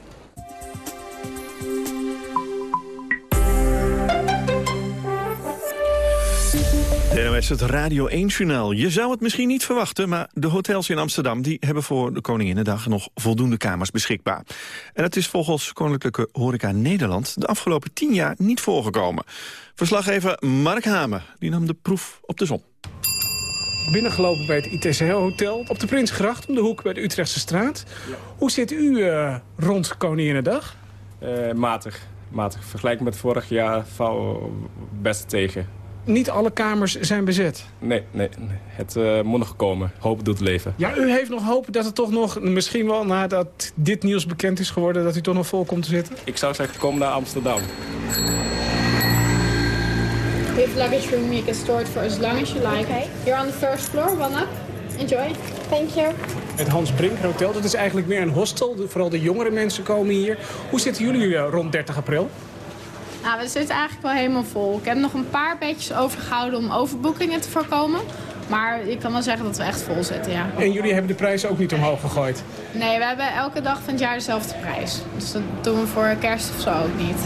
NOS, het Radio 1-journaal. Je zou het misschien niet verwachten, maar de hotels in Amsterdam... die hebben voor de Koninginnedag nog voldoende kamers beschikbaar. En dat is volgens Koninklijke Horeca Nederland... de afgelopen tien jaar niet voorgekomen. Verslaggever Mark Hamer die nam de proef op de som. Binnengelopen bij het ITCL-hotel op de Prinsgracht... om de hoek bij de Utrechtse straat. Hoe zit u uh, rond Koninginnedag? Uh, matig. Matig. Vergelijk met vorig jaar valt best tegen. Niet alle kamers zijn bezet? Nee, nee, nee. het uh, moet nog komen. Hoop doet leven. Ja, u heeft nog hoop dat het toch nog, misschien wel nadat dit nieuws bekend is geworden... dat u toch nog vol komt te zitten? Ik zou zeggen, kom naar Amsterdam. We have luggage room. You can store it for as long as you like. Okay. You're on the first floor. One up. Enjoy. Thank you. Het Hans Brinker Hotel, dat is eigenlijk meer een hostel. Vooral de jongere mensen komen hier. Hoe zitten jullie eh, rond 30 april? Nou, we zitten eigenlijk wel helemaal vol. Ik heb nog een paar bedjes overgehouden om overboekingen te voorkomen. Maar ik kan wel zeggen dat we echt vol zitten, ja. En jullie hebben de prijzen ook niet omhoog gegooid? Nee, we hebben elke dag van het jaar dezelfde prijs. Dus dat doen we voor kerst of zo ook niet.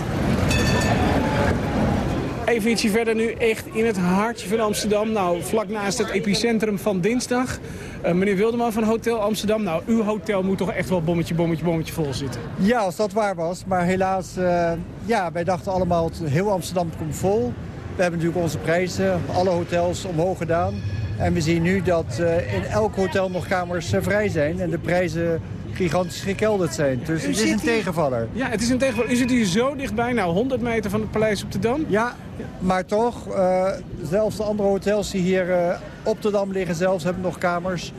Even ietsje verder nu, echt in het hartje van Amsterdam. Nou, vlak naast het epicentrum van dinsdag. Uh, meneer Wilderman van Hotel Amsterdam. Nou, uw hotel moet toch echt wel bommetje, bommetje, bommetje vol zitten? Ja, als dat waar was. Maar helaas, uh, ja, wij dachten allemaal, heel Amsterdam komt vol. We hebben natuurlijk onze prijzen, alle hotels omhoog gedaan. En we zien nu dat uh, in elk hotel nog kamers vrij zijn. En de prijzen gigantisch gekelderd zijn. Dus het is een tegenvaller. Ja, het is een tegenvaller. U zit hier zo dichtbij, nou 100 meter van het Paleis op de Dam. Ja, maar toch, uh, zelfs de andere hotels die hier uh, op de Dam liggen zelfs hebben nog kamers.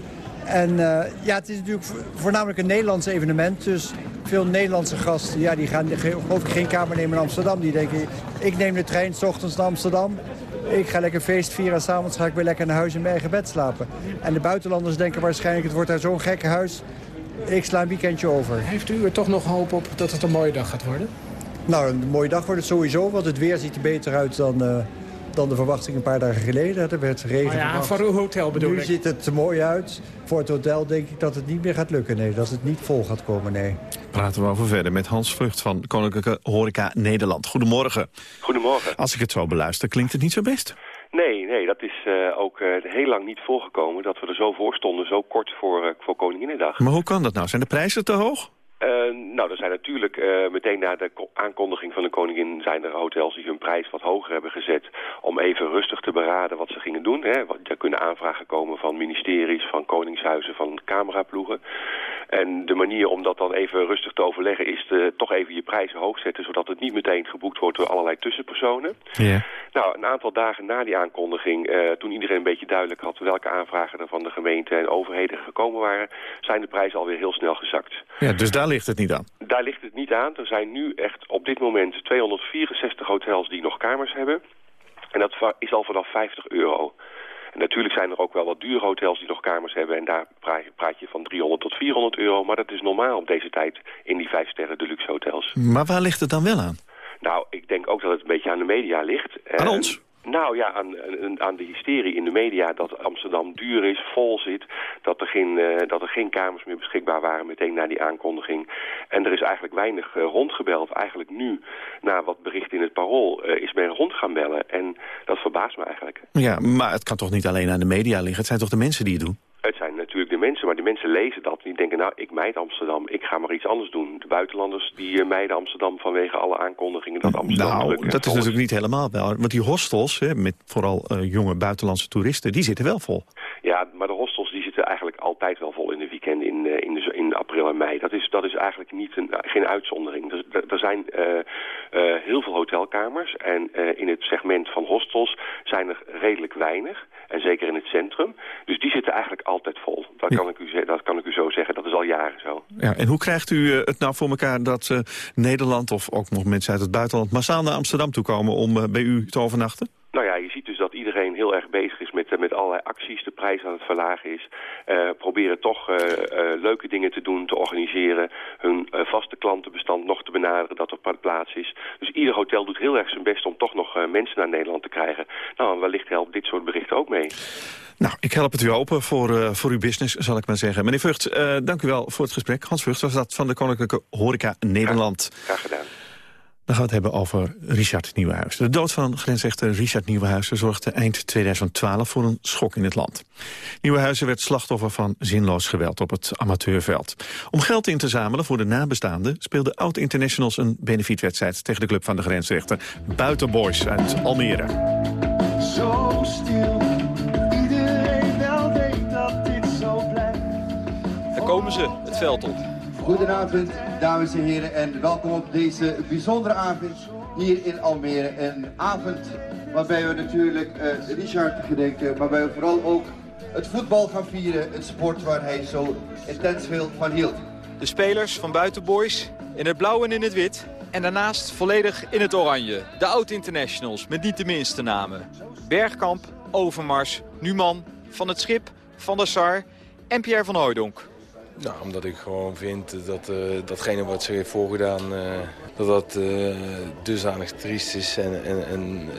En uh, ja, het is natuurlijk voornamelijk een Nederlands evenement. Dus veel Nederlandse gasten ja, die gaan geloof ik geen kamer nemen in Amsterdam. Die denken, ik neem de trein s ochtends naar Amsterdam. Ik ga lekker feest vieren en s'avonds ga ik weer lekker naar huis in mijn eigen bed slapen. En de buitenlanders denken waarschijnlijk, het wordt daar zo'n gekke huis. Ik sla een weekendje over. Heeft u er toch nog hoop op dat het een mooie dag gaat worden? Nou, een mooie dag wordt het sowieso, want het weer ziet er beter uit dan, uh, dan de verwachting een paar dagen geleden. Er werd regen oh ja, voor uw hotel bedoel nu ik. Nu ziet het er mooi uit. Voor het hotel denk ik dat het niet meer gaat lukken, nee. Dat het niet vol gaat komen, nee. Praten we over verder met Hans Vrucht van Koninklijke Horeca Nederland. Goedemorgen. Goedemorgen. Als ik het zo beluister, klinkt het niet zo best. Nee, nee, dat is uh, ook uh, heel lang niet voorgekomen dat we er zo voor stonden, zo kort voor, uh, voor Koninginnedag. Maar hoe kan dat nou? Zijn de prijzen te hoog? Nou, er zijn natuurlijk meteen na de aankondiging van de koningin... zijn er hotels die hun prijs wat hoger hebben gezet... om even rustig te beraden wat ze gingen doen. Hè. Er kunnen aanvragen komen van ministeries, van koningshuizen, van cameraploegen. En de manier om dat dan even rustig te overleggen... is te, toch even je prijzen hoog zetten... zodat het niet meteen geboekt wordt door allerlei tussenpersonen. Ja. Nou, een aantal dagen na die aankondiging... Uh, toen iedereen een beetje duidelijk had welke aanvragen er van de gemeente en overheden gekomen waren... zijn de prijzen alweer heel snel gezakt. Ja, dus daar ligt het niet aan? Daar ligt het niet aan. Er zijn nu echt op dit moment 264 hotels die nog kamers hebben. En dat is al vanaf 50 euro. En natuurlijk zijn er ook wel wat dure hotels die nog kamers hebben. En daar praat je van 300 tot 400 euro. Maar dat is normaal op deze tijd in die vijf sterren deluxe hotels. Maar waar ligt het dan wel aan? Nou, ik denk ook dat het een beetje aan de media ligt. Aan ons? Nou ja, aan, aan de hysterie in de media dat Amsterdam duur is, vol zit. Dat er, geen, uh, dat er geen kamers meer beschikbaar waren meteen na die aankondiging. En er is eigenlijk weinig uh, rondgebeld. Eigenlijk nu, na wat bericht in het Parool, uh, is men rond gaan bellen. En dat verbaast me eigenlijk. Ja, maar het kan toch niet alleen aan de media liggen? Het zijn toch de mensen die het doen? Natuurlijk de mensen, maar die mensen lezen dat. Die denken, nou, ik mijd Amsterdam, ik ga maar iets anders doen. De buitenlanders die uh, mijden Amsterdam vanwege alle aankondigingen dat Amsterdam nou, dat is natuurlijk niet helemaal wel. Want die hostels, hè, met vooral uh, jonge buitenlandse toeristen, die zitten wel vol. Ja, maar de hostels die zitten eigenlijk altijd wel vol in de weekend in, uh, in, de, april en mei. Dat is, dat is eigenlijk niet een, geen uitzondering. Er, er zijn heel veel hotelkamers en in het segment van hostels zijn er redelijk weinig. En zeker in het centrum. Dus die zitten eigenlijk altijd vol. Dat, ja. kan, ik u, dat kan ik u zo zeggen. Dat is al jaren zo. Ja, en hoe krijgt u het nou voor elkaar dat uh, Nederland of ook nog mensen uit het buitenland... massaal naar Amsterdam toe komen om uh, bij u te overnachten? Nou ja, je ziet dus dat iedereen heel erg bezig is met, met allerlei acties. De prijs aan het verlagen is. Uh, proberen toch uh, uh, leuke dingen te doen, te organiseren. Hun vaste klantenbestand nog te benaderen dat er plaats is. Dus ieder hotel doet heel erg zijn best om toch nog mensen naar Nederland te krijgen. Nou, wellicht helpt dit soort berichten ook mee. Nou, ik help het u open voor, uh, voor uw business, zal ik maar zeggen. Meneer Vught, uh, dank u wel voor het gesprek. Hans Vught was dat van de Koninklijke Horeca Nederland. Graag, graag gedaan. Dan gaan we het hebben over Richard Nieuwenhuis. De dood van grensrechter Richard Nieuwenhuizen zorgde eind 2012 voor een schok in het land. Nieuwenhuizen werd slachtoffer van zinloos geweld op het amateurveld. Om geld in te zamelen voor de nabestaanden speelde oud-internationals een benefietwedstrijd tegen de club van de grensrechter Buitenboys uit Almere. Zo stil, iedereen wel weet dat dit zo blijft. Daar komen ze, het veld op. Goedenavond, dames en heren, en welkom op deze bijzondere avond hier in Almere. Een avond waarbij we natuurlijk uh, Richard gedenken, waarbij we vooral ook het voetbal gaan vieren, het sport waar hij zo intens veel van hield. De spelers van Buitenboys in het blauw en in het wit. En daarnaast volledig in het oranje. De oud-internationals met niet de minste namen. Bergkamp, Overmars, Numan, Van het Schip, Van der Sar en Pierre van Hooijdonk. Nou, omdat ik gewoon vind dat uh, datgene wat ze heeft voorgedaan, uh, dat dat uh, dusdanig triest is. En, en, en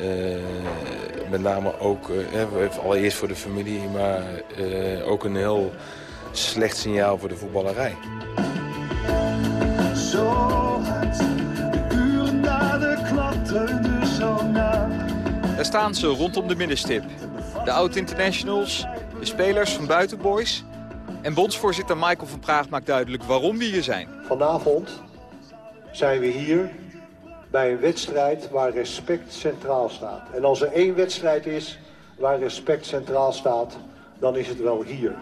met name ook, allereerst voor de familie, maar ook een heel slecht signaal voor de voetballerij. Zo hard, de uren na de klanten zo na. Daar staan ze rondom de middenstip. De oud-internationals, de spelers van Buitenboys en bondsvoorzitter Michael van Praag maakt duidelijk waarom we hier zijn. Vanavond zijn we hier bij een wedstrijd waar respect centraal staat. En als er één wedstrijd is waar respect centraal staat, dan is het wel hier.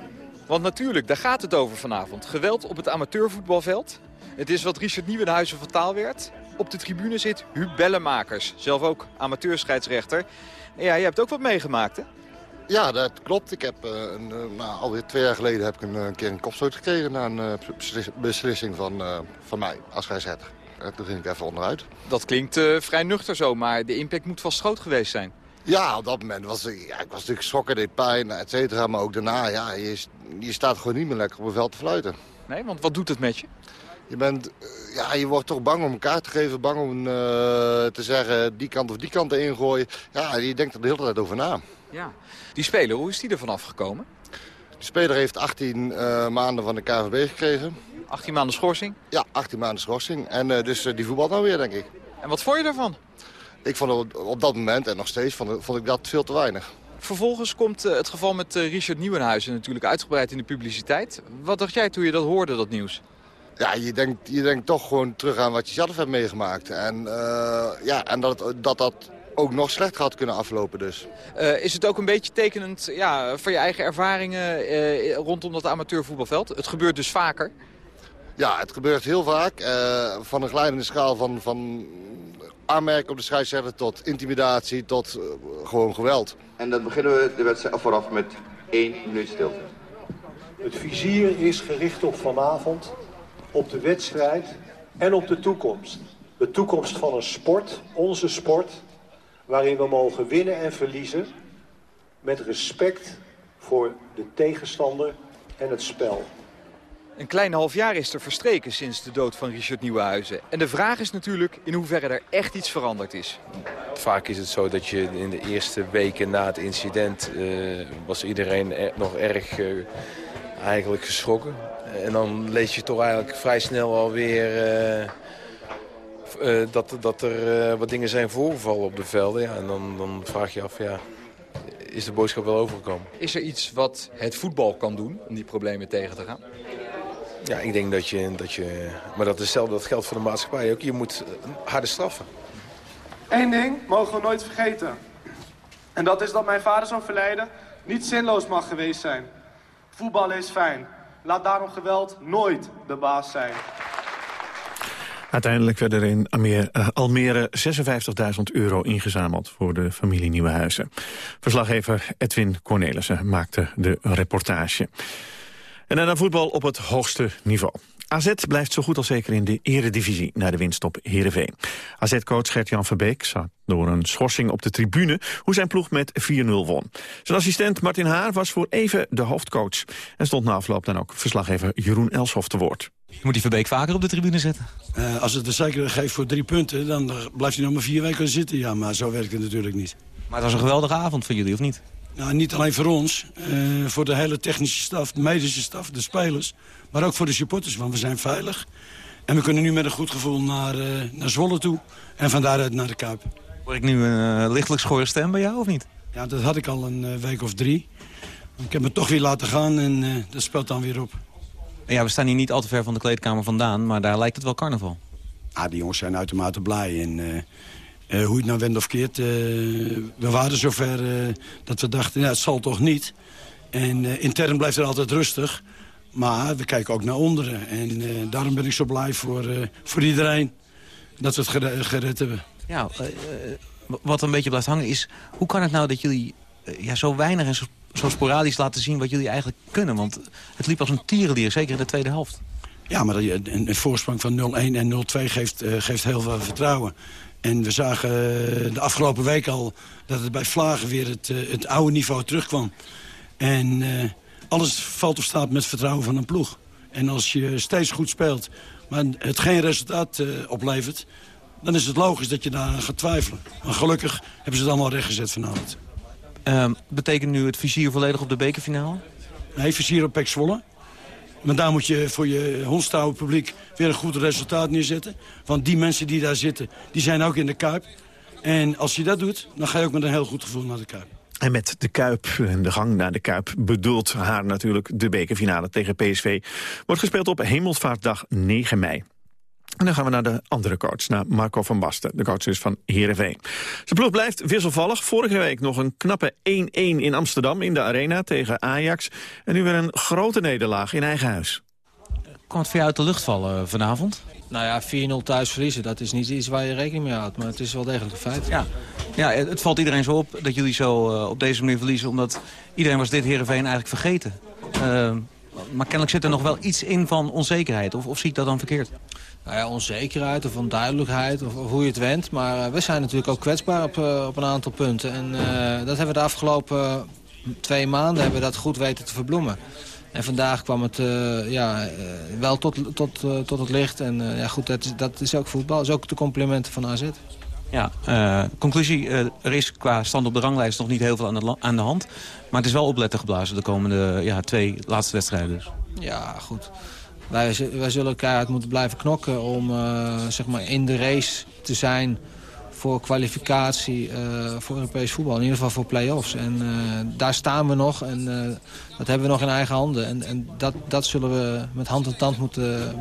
Want natuurlijk, daar gaat het over vanavond. Geweld op het amateurvoetbalveld. Het is wat Richard Nieuwenhuizen van werd. Op de tribune zit Huub Bellemakers, zelf ook amateurscheidsrechter. En ja, je hebt ook wat meegemaakt, hè? Ja, dat klopt. Ik heb uh, een, uh, nou, alweer twee jaar geleden heb ik een, een keer een kopstoot gekregen... na een beslissing van, van mij als scheidsrechter. En toen ging ik even onderuit. Dat klinkt vrij nuchter zo, maar de impact moet vast groot geweest zijn. Ja, op dat moment was ik, ja, ik was natuurlijk schokken, deed pijn, et cetera. Maar ook daarna, ja, je, je staat gewoon niet meer lekker op een veld te fluiten. Nee, want wat doet het met je? Je, bent, ja, je wordt toch bang om elkaar te geven, bang om te zeggen die kant of die kant te ingooien. Ja, je denkt er de hele tijd over na. Ja. Die speler, hoe is die er vanaf gekomen? De speler heeft 18 uh, maanden van de KVB gekregen. 18 maanden schorsing? Ja, 18 maanden schorsing. En uh, dus uh, die voetbalt nou weer, denk ik. En wat vond je ervan? Ik vond op dat moment en nog steeds vond, vond ik dat veel te weinig. Vervolgens komt het geval met Richard Nieuwenhuizen natuurlijk uitgebreid in de publiciteit. Wat dacht jij toen je dat hoorde, dat nieuws? Ja, je denkt, je denkt toch gewoon terug aan wat je zelf hebt meegemaakt. En, ja, en dat, dat dat ook nog slecht had kunnen aflopen dus. Uh, is het ook een beetje tekenend ja, van je eigen ervaringen uh, rondom dat amateurvoetbalveld? Het gebeurt dus vaker? Ja, het gebeurt heel vaak. Uh, van een glijdende schaal van, van aanmerken op de scheidsrechter tot intimidatie tot gewoon geweld. En dan beginnen we de wedstrijd vooraf met één minuut stilte. Het vizier is gericht op vanavond, op de wedstrijd en op de toekomst. De toekomst van een sport, onze sport, waarin we mogen winnen en verliezen met respect voor de tegenstander en het spel. Een klein half jaar is er verstreken sinds de dood van Richard Nieuwenhuizen. En de vraag is natuurlijk in hoeverre er echt iets veranderd is. Vaak is het zo dat je in de eerste weken na het incident... Uh, was iedereen er, nog erg uh, eigenlijk geschrokken. En dan lees je toch eigenlijk vrij snel alweer... Uh, uh, dat, dat er uh, wat dingen zijn voorgevallen op de velden. Ja, en dan, dan vraag je af, ja, is de boodschap wel overgekomen? Is er iets wat het voetbal kan doen om die problemen tegen te gaan? Ja, ik denk dat je... Dat je maar dat, is hetzelfde, dat geldt voor de maatschappij ook. Je moet harde straffen. Eén ding mogen we nooit vergeten. En dat is dat mijn vader zo'n verleden niet zinloos mag geweest zijn. Voetbal is fijn. Laat daarom geweld nooit de baas zijn. Uiteindelijk werden er in Almere 56.000 euro ingezameld voor de familie Nieuwenhuizen. Verslaggever Edwin Cornelissen maakte de reportage. En dan voetbal op het hoogste niveau. AZ blijft zo goed als zeker in de eredivisie na de winst op Heerenveen. AZ-coach Gert-Jan Verbeek zat door een schorsing op de tribune hoe zijn ploeg met 4-0 won. Zijn assistent Martin Haar was voor even de hoofdcoach. En stond na afloop dan ook verslaggever Jeroen Elshoff te woord. Moet die Verbeek vaker op de tribune zetten? Uh, als het de zeker geeft voor drie punten, dan blijft hij nog maar vier weken zitten. Ja, maar zo werkt het natuurlijk niet. Maar het was een geweldige avond voor jullie, of niet? Nou, niet alleen voor ons. Uh, voor de hele technische staf, de medische staf, de spelers. Maar ook voor de supporters, want we zijn veilig. En we kunnen nu met een goed gevoel naar, uh, naar Zwolle toe. En van daaruit naar de Kuip. Hoor ik nu een lichtelijk schorre stem bij jou, of niet? Ja, dat had ik al een week of drie. Ik heb me toch weer laten gaan en dat speelt dan weer op. Ja, we staan hier niet al te ver van de kleedkamer vandaan, maar daar lijkt het wel carnaval. Ah, die jongens zijn uitermate blij. En uh, uh, hoe je het nou wendt of keert, uh, we waren zover dat we dachten, ja, het zal toch niet. En intern blijft er altijd rustig. Maar we kijken ook naar onderen. En daarom ben ik zo blij voor, voor iedereen dat we het gered, gered hebben. Ja, wat een beetje blijft hangen is... hoe kan het nou dat jullie ja, zo weinig en zo zo sporadisch laten zien wat jullie eigenlijk kunnen. Want het liep als een tierenlier, zeker in de tweede helft. Ja, maar een, een voorsprong van 0-1 en 0-2 geeft, uh, geeft heel veel vertrouwen. En we zagen uh, de afgelopen week al dat het bij Vlagen weer het, uh, het oude niveau terugkwam. En alles valt of staat met vertrouwen van een ploeg. En als je steeds goed speelt, maar het geen resultaat oplevert... dan is het logisch dat je daar gaat twijfelen. Maar gelukkig hebben ze het allemaal rechtgezet vanavond. Uh, betekent nu het vizier volledig op de bekerfinale? Nee, vizier op Pek Zwolle. Maar daar moet je voor je hondstouwen publiek weer een goed resultaat neerzetten. Want die mensen die daar zitten, die zijn ook in de Kuip. En als je dat doet, dan ga je ook met een heel goed gevoel naar de Kuip. En met de Kuip en de gang naar de Kuip bedoelt haar natuurlijk de bekerfinale tegen PSV. Wordt gespeeld op Hemelvaartdag 9 mei. En dan gaan we naar de andere coach, naar Marco van Basten. De coach is van Heerenveen. Zijn ploeg blijft wisselvallig. Vorige week nog een knappe 1-1 in Amsterdam in de Arena tegen Ajax. En nu weer een grote nederlaag in eigen huis. Kwam het voor jou uit de lucht vallen eh, vanavond? Nou ja, 4-0 thuis verliezen, dat is niet iets waar je rekening mee houdt. Maar het is wel degelijk een feit. Ja, ja het valt iedereen zo op dat jullie zo uh, op deze manier verliezen. Omdat iedereen was dit Heerenveen eigenlijk vergeten. Uh, maar kennelijk zit er nog wel iets in van onzekerheid. Of, of zie ik dat dan verkeerd? Nou ja, onzekerheid of onduidelijkheid, of, of hoe je het went. Maar uh, we zijn natuurlijk ook kwetsbaar op, op een aantal punten. En dat hebben we de afgelopen twee maanden hebben we dat goed weten te verbloemen. En vandaag kwam het uh, ja, uh, wel tot, tot, uh, tot het licht. En ja, goed, dat is, dat is ook voetbal. Dat is ook de complimenten van AZ. Ja, conclusie, er is qua stand op de ranglijst nog niet heel veel aan de, aan de hand. Maar het is wel opletten geblazen de komende ja, twee laatste wedstrijden dus. Ja, goed. Wij, wij zullen keihard moeten blijven knokken om zeg maar in de race te zijn voor kwalificatie uh, voor Europees voetbal. In ieder geval voor play-offs. En uh, daar staan we nog en dat hebben we nog in eigen handen. En, en dat, dat zullen we met hand en tand moeten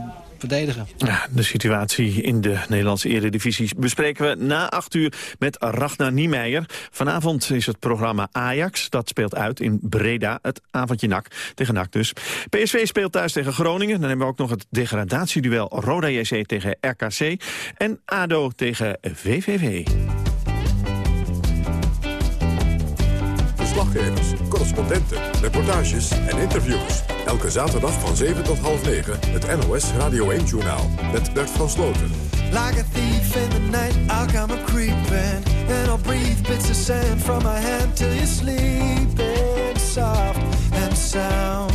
verdedigen. Ja, de situatie in de Nederlandse eredivisie bespreken we na acht uur met Ragnar Niemeyer. Vanavond is het programma Ajax. Dat speelt uit in Breda, het avondje NAC. Tegen NAC dus. PSV speelt thuis tegen Groningen. Dan hebben we ook nog het degradatieduel Roda JC tegen RKC. En ADO tegen VVV. Verslaggevers, correspondenten, reportages en interviews. Elke zaterdag van 7 tot half 9 het NOS Radio 1-journaal met Bert van Sloten. Like a thief in the night, I'll come a creeping And I'll breathe bits of sand from my hand Till you're sleeping soft and sound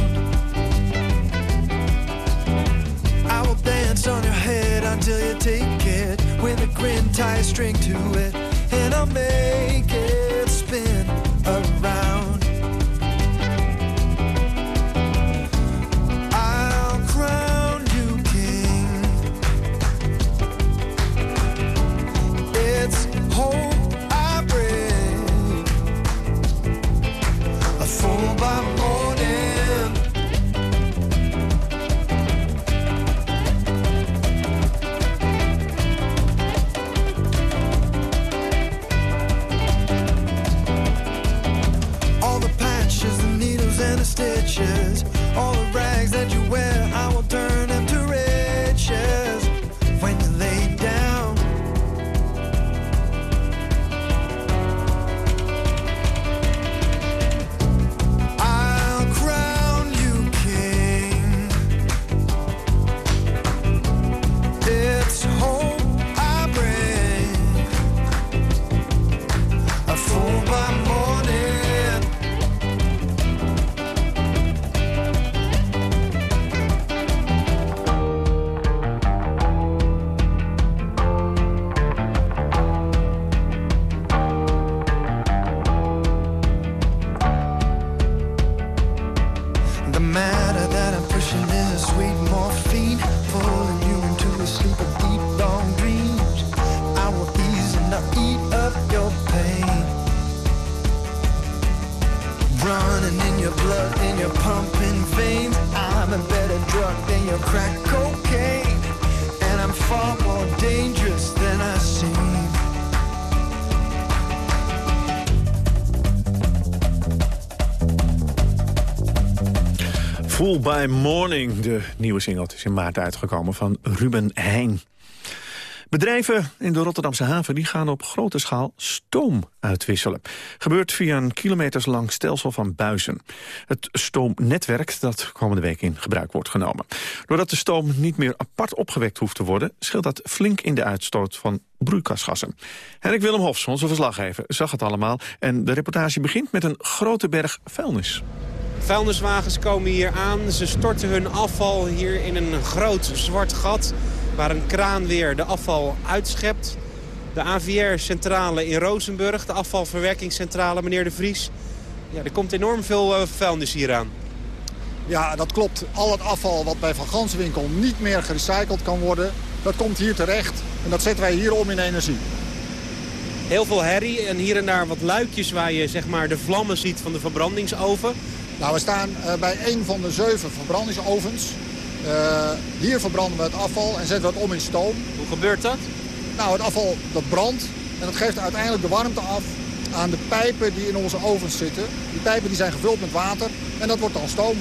I will dance on your head until you take it With a grin, tie a string to it And I'll make it By Morning, de nieuwe single. Is in maart uitgekomen van Ruben Heijn. Bedrijven in de Rotterdamse haven die gaan op grote schaal stoom uitwisselen. Gebeurt via een kilometerslang stelsel van buizen. Het stoomnetwerk dat komende week in gebruik wordt genomen. Doordat de stoom niet meer apart opgewekt hoeft te worden... scheelt dat flink in de uitstoot van broeikasgassen. Henrik Willem Hofs, onze verslaggever, zag het allemaal... en de reportage begint met een grote berg vuilnis. Vuilniswagens komen hier aan. Ze storten hun afval hier in een groot zwart gat... waar een kraan weer de afval uitschept. De AVR-centrale in Rozenburg, de afvalverwerkingscentrale, meneer De Vries. Ja, er komt enorm veel uh, vuilnis hier aan. Ja, dat klopt. Al het afval wat bij Van Ganswinkel niet meer gerecycled kan worden... dat komt hier terecht en dat zetten wij hier om in energie. Heel veel herrie en hier en daar wat luikjes waar je zeg maar, de vlammen ziet van de verbrandingsoven. Nou, we staan uh, bij een van de zeven verbrandingsovens. Uh, hier verbranden we het afval en zetten we het om in stoom. Hoe gebeurt dat? Nou, het afval dat brandt en dat geeft uiteindelijk de warmte af aan de pijpen die in onze ovens zitten. Die pijpen die zijn gevuld met water en dat wordt dan stoom.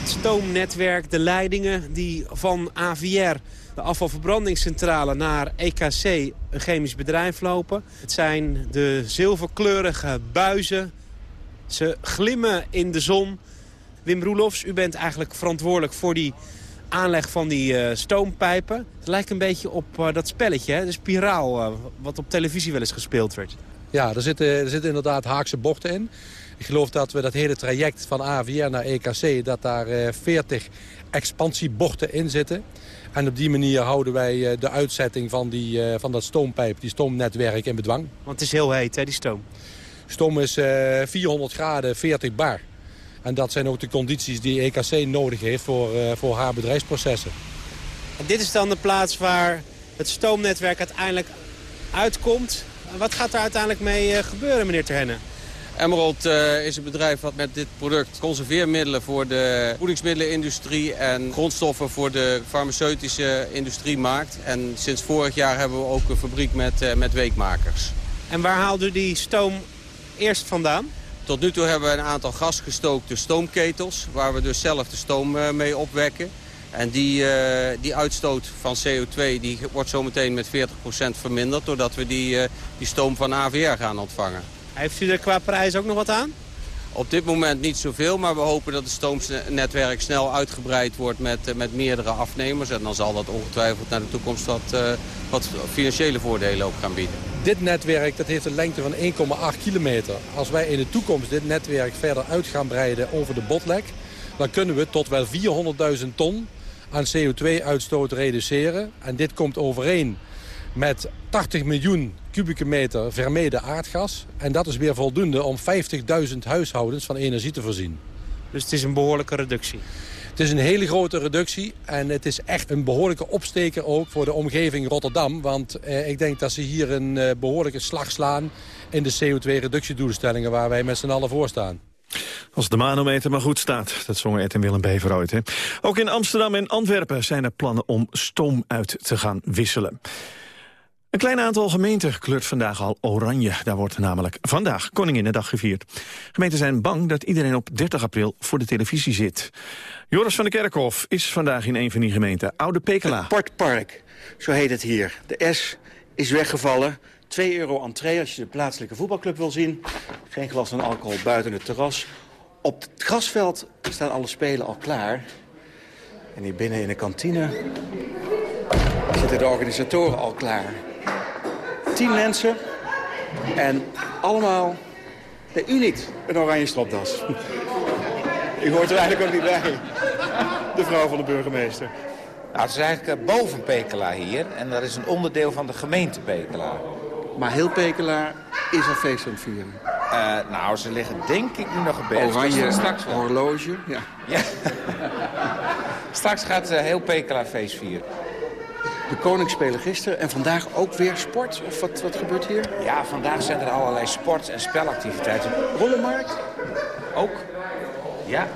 Het stoomnetwerk, de leidingen die van AVR, de afvalverbrandingscentrale, naar EKC, een chemisch bedrijf lopen. Het zijn de zilverkleurige buizen. Ze glimmen in de zon. Wim Roelofs, u bent eigenlijk verantwoordelijk voor die aanleg van die uh, stoompijpen. Het lijkt een beetje op uh, dat spelletje, hè? de spiraal, uh, wat op televisie wel eens gespeeld werd. Ja, er zitten, er zitten inderdaad haakse bochten in. Ik geloof dat we dat hele traject van AVR naar EKC... dat daar 40 expansiebochten in zitten. En op die manier houden wij de uitzetting van, die, van dat stoompijp, die stoomnetwerk in bedwang. Want het is heel heet, hè, die stoom? Stoom is 400 graden, 40 bar. En dat zijn ook de condities die EKC nodig heeft voor, uh, voor haar bedrijfsprocessen. En dit is dan de plaats waar het stoomnetwerk uiteindelijk uitkomt. Wat gaat er uiteindelijk mee uh, gebeuren, meneer Terhenne? Emerald uh, is een bedrijf wat met dit product conserveermiddelen voor de voedingsmiddelenindustrie en grondstoffen voor de farmaceutische industrie maakt. En sinds vorig jaar hebben we ook een fabriek met, uh, met weekmakers. En waar haalt u die stoom eerst vandaan? Tot nu toe hebben we een aantal gasgestookte stoomketels... waar we dus zelf de stoom uh, mee opwekken. En die, uh, die uitstoot van CO2 die wordt zometeen met 40% verminderd... doordat we die, uh, die stoom van AVR gaan ontvangen. Heeft u er qua prijs ook nog wat aan? Op dit moment niet zoveel, maar we hopen dat het stoomnetwerk snel uitgebreid wordt met, met meerdere afnemers. En dan zal dat ongetwijfeld naar de toekomst wat, uh, wat financiële voordelen ook gaan bieden. Dit netwerk dat heeft een lengte van 1,8 kilometer. Als wij in de toekomst dit netwerk verder uit gaan breiden over de botlek... dan kunnen we tot wel 400.000 ton aan CO2-uitstoot reduceren. En dit komt overeen met 80 miljoen kubieke meter vermeden aardgas. En dat is weer voldoende om 50.000 huishoudens van energie te voorzien. Dus het is een behoorlijke reductie? Het is een hele grote reductie en het is echt een behoorlijke opsteker ook voor de omgeving Rotterdam. Want eh, ik denk dat ze hier een eh, behoorlijke slag slaan in de CO2-reductiedoelstellingen waar wij met z'n allen voor staan. Als de manometer maar goed staat, dat zongen Ed en Willem Bever Hè? Ook in Amsterdam en Antwerpen zijn er plannen om stoom uit te gaan wisselen. Een klein aantal gemeenten kleurt vandaag al oranje. Daar wordt namelijk vandaag Koninginnedag gevierd. Gemeenten zijn bang dat iedereen op 30 april voor de televisie zit. Joris van der Kerkhof is vandaag in een van die gemeenten. Oude Pekela. Het Portpark, zo heet het hier. De S is weggevallen. 2 euro entree als je de plaatselijke voetbalclub wil zien. Geen glas van alcohol buiten het terras. Op het grasveld staan alle spelen al klaar. En hier binnen in de kantine zitten de organisatoren al klaar. Tien mensen en allemaal, nee, u niet, een oranje stropdas. Ik hoort er eigenlijk ook niet bij, de vrouw van de burgemeester. Nou, het is eigenlijk uh, boven Pekela hier en dat is een onderdeel van de gemeente Pekela. Maar heel Pekela is al feest aan het vieren. Uh, nou, ze liggen denk ik nu nog een beetje. Oranje straks horloge, ja. ja. straks gaat uh, heel Pekela feest vieren. De koning spelen gisteren en vandaag ook weer sport? Of wat, wat gebeurt hier? Ja, vandaag zijn er allerlei sport- en spelactiviteiten. Rollenmarkt? Ook. Ja.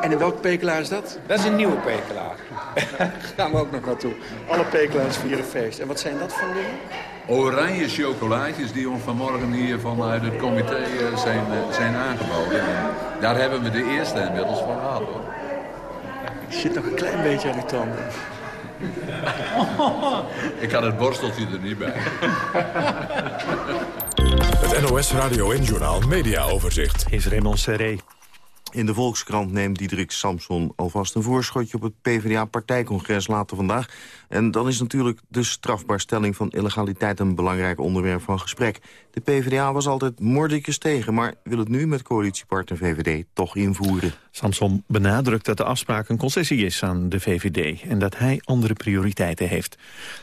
En in welke pekelaar is dat? Dat is een nieuwe pekelaar. Gaan we ook nog naartoe. Alle pekelaars vieren feest. En wat zijn dat voor dingen? Oranje chocolaatjes die ons vanmorgen hier vanuit het comité zijn, zijn aangeboden. En daar hebben we de eerste inmiddels van gehad hoor. Ik zit nog een klein beetje aan die tanden. Ik had het borsteltje er niet bij. Het NOS Radio en Journal Media Overzicht. Is Raymond Serré. In de Volkskrant neemt Diederik Samson alvast een voorschotje op het PvdA-partijcongres later vandaag. En dan is natuurlijk de strafbaarstelling van illegaliteit een belangrijk onderwerp van gesprek. De PvdA was altijd mordicus tegen, maar wil het nu met coalitiepartner VVD toch invoeren. Samson benadrukt dat de afspraak een concessie is aan de VVD... en dat hij andere prioriteiten heeft.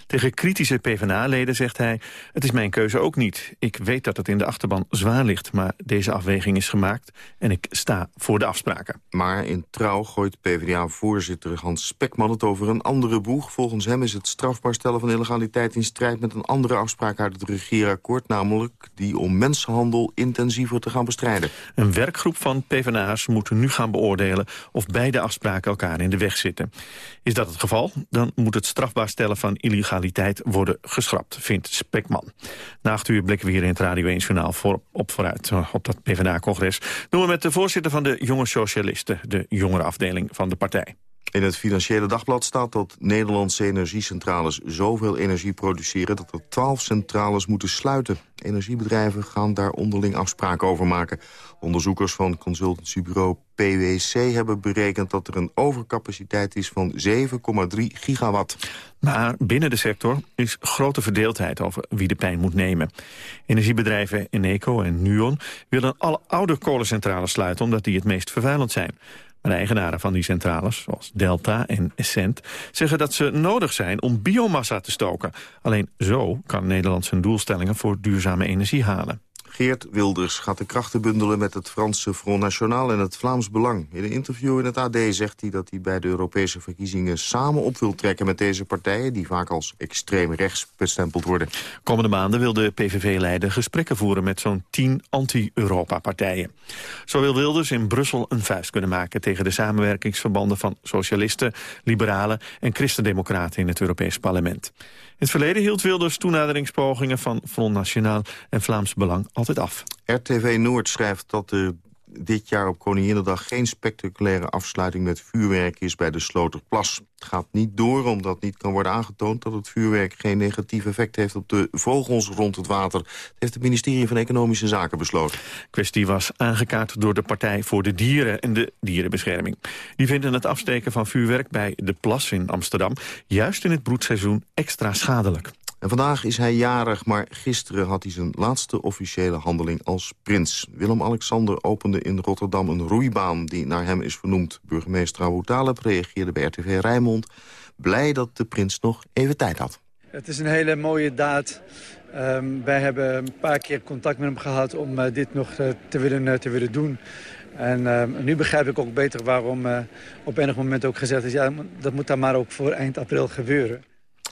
Tegen kritische PvdA-leden zegt hij... het is mijn keuze ook niet. Ik weet dat het in de achterban zwaar ligt... maar deze afweging is gemaakt en ik sta voor de afspraken. Maar in trouw gooit PvdA-voorzitter Hans Spekman het over een andere boeg. Volgens hem is het strafbaar stellen van illegaliteit... in strijd met een andere afspraak uit het regeerakkoord... namelijk die om mensenhandel intensiever te gaan bestrijden. Een werkgroep van PvdA's moet nu gaan beoordelen... of beide afspraken elkaar in de weg zitten. Is dat het geval, dan moet het strafbaar stellen van illegaliteit worden geschrapt, vindt Spekman. Na acht uur blikken we hier in het Radio 1 Journaal voor, op vooruit eh, op dat PvdA-congres. Doen we met de voorzitter van de Jonge Socialisten, de jongere afdeling van de partij. In het Financiële Dagblad staat dat Nederlandse energiecentrales zoveel energie produceren dat er 12 centrales moeten sluiten. Energiebedrijven gaan daar onderling afspraken over maken. Onderzoekers van consultancybureau PwC hebben berekend dat er een overcapaciteit is van 7,3 gigawatt. Maar binnen de sector is grote verdeeldheid over wie de pijn moet nemen. Energiebedrijven Eneco en Nuon willen alle oude kolencentrales sluiten omdat die het meest vervuilend zijn. Maar de eigenaren van die centrales, zoals Delta en Essent... zeggen dat ze nodig zijn om biomassa te stoken. Alleen zo kan Nederland zijn doelstellingen voor duurzame energie halen. Geert Wilders gaat de krachten bundelen met het Franse Front National en het Vlaams Belang. In een interview in het AD zegt hij dat hij bij de Europese verkiezingen samen op wil trekken met deze partijen, die vaak als extreem rechts bestempeld worden. Komende maanden wil de PVV-leider gesprekken voeren met zo'n tien anti-Europa-partijen. Zo wil Wilders in Brussel een vuist kunnen maken tegen de samenwerkingsverbanden van socialisten, liberalen en christendemocraten in het Europees Parlement. Het verleden hield Wilders toenaderingspogingen van Front Nationaal en Vlaams Belang altijd af. RTV Noord schrijft dat er dit jaar op Koninginnedag geen spectaculaire afsluiting met vuurwerk is bij de Sloterplas. Het gaat niet door omdat niet kan worden aangetoond dat het vuurwerk geen negatief effect heeft op de vogels rond het water. Dat heeft het ministerie van Economische Zaken besloten. De kwestie was aangekaart door de Partij voor de Dieren en de Dierenbescherming. Die vinden het afsteken van vuurwerk bij de Plas in Amsterdam juist in het broedseizoen extra schadelijk. En vandaag is hij jarig, maar gisteren had hij zijn laatste officiële handeling als prins. Willem-Alexander opende in Rotterdam een roeibaan die naar hem is vernoemd. Burgemeester Abu reageerde bij RTV Rijnmond. Blij dat de prins nog even tijd had. Het is een hele mooie daad. Um, wij hebben een paar keer contact met hem gehad om uh, dit nog uh, te, willen, uh, te willen doen. En uh, nu begrijp ik ook beter waarom op enig moment ook gezegd is... ja, dat moet dan maar ook voor eind april gebeuren.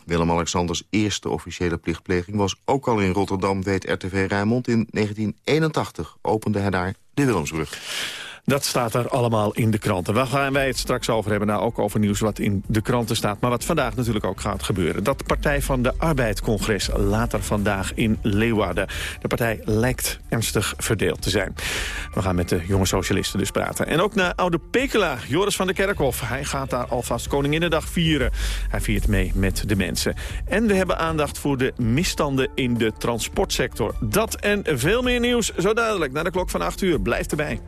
Willem-Alexanders eerste officiële plichtpleging was ook al in Rotterdam, weet RTV Rijnmond. In 1981 opende hij daar de Willemsbrug. Dat staat er allemaal in de kranten. Waar gaan wij het straks over hebben? Nou, ook over nieuws wat in de kranten staat. Maar wat vandaag natuurlijk ook gaat gebeuren. Dat Partij van de Arbeid-congres later vandaag in Leeuwarden. De partij lijkt ernstig verdeeld te zijn. We gaan met de jonge socialisten dus praten. En ook naar Oude Pekela, Joris van der Kerkhof. Hij gaat daar alvast Koninginnedag vieren. Hij viert mee met de mensen. En we hebben aandacht voor de misstanden in de transportsector. Dat en veel meer nieuws, zo dadelijk. Na de klok van 8 uur. Blijf erbij.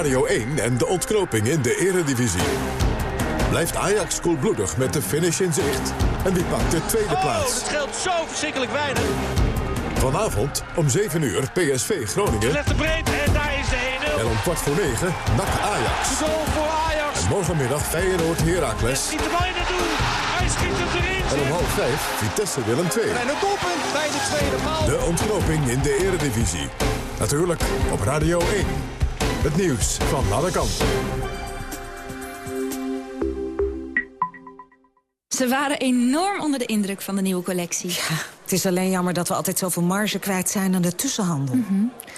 Radio 1 en de ontknoping in de eredivisie. Blijft Ajax koelbloedig met de finish in zicht? En wie pakt de tweede Oh, plaats? het scheelt zo verschrikkelijk weinig. Vanavond om 7 uur PSV Groningen. Legt de breed en daar is de 1-0. En om kwart voor 9 NAC Ajax. De goal voor Ajax. En morgenmiddag Feyenoord Heracles. Schiet de bal in het doel. Hij schiet hem erin. En om half 5 Vitesse Willem 2. En een doelpunt bij de tweede paal. De ontknoping in de eredivisie. Natuurlijk op Radio 1. Het nieuws van alle kanten. Ze waren enorm onder de indruk van de nieuwe collectie. Het is alleen jammer dat we altijd zoveel marge kwijt zijn aan de tussenhandel.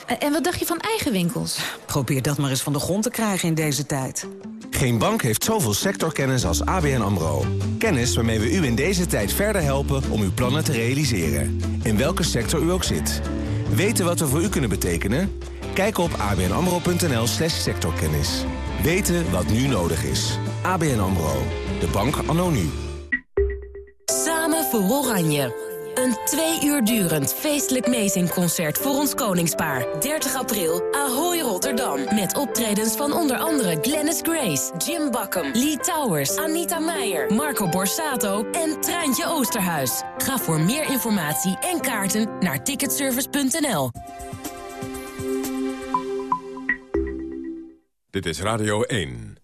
En- En wat dacht je van eigen winkels? Probeer dat maar eens van de grond te krijgen in deze tijd. Geen bank heeft zoveel sectorkennis als ABN AMRO. Kennis waarmee we u in deze tijd verder helpen om uw plannen te realiseren. In welke sector u ook zit. Weten wat we voor u kunnen betekenen? Kijk op abnamro.nl slash sectorkennis. Weten wat nu nodig is. ABN AMRO. De bank anno nu. Samen voor Oranje. Een twee uur durend feestelijk meezingconcert voor ons koningspaar. 30 april, Ahoy Rotterdam. Met optredens van onder andere Glennis Grace, Jim Bakken, Lee Towers, Anita Meijer, Marco Borsato en Treintje Oosterhuis. Ga voor meer informatie en kaarten naar ticketservice.nl. Dit is Radio 1.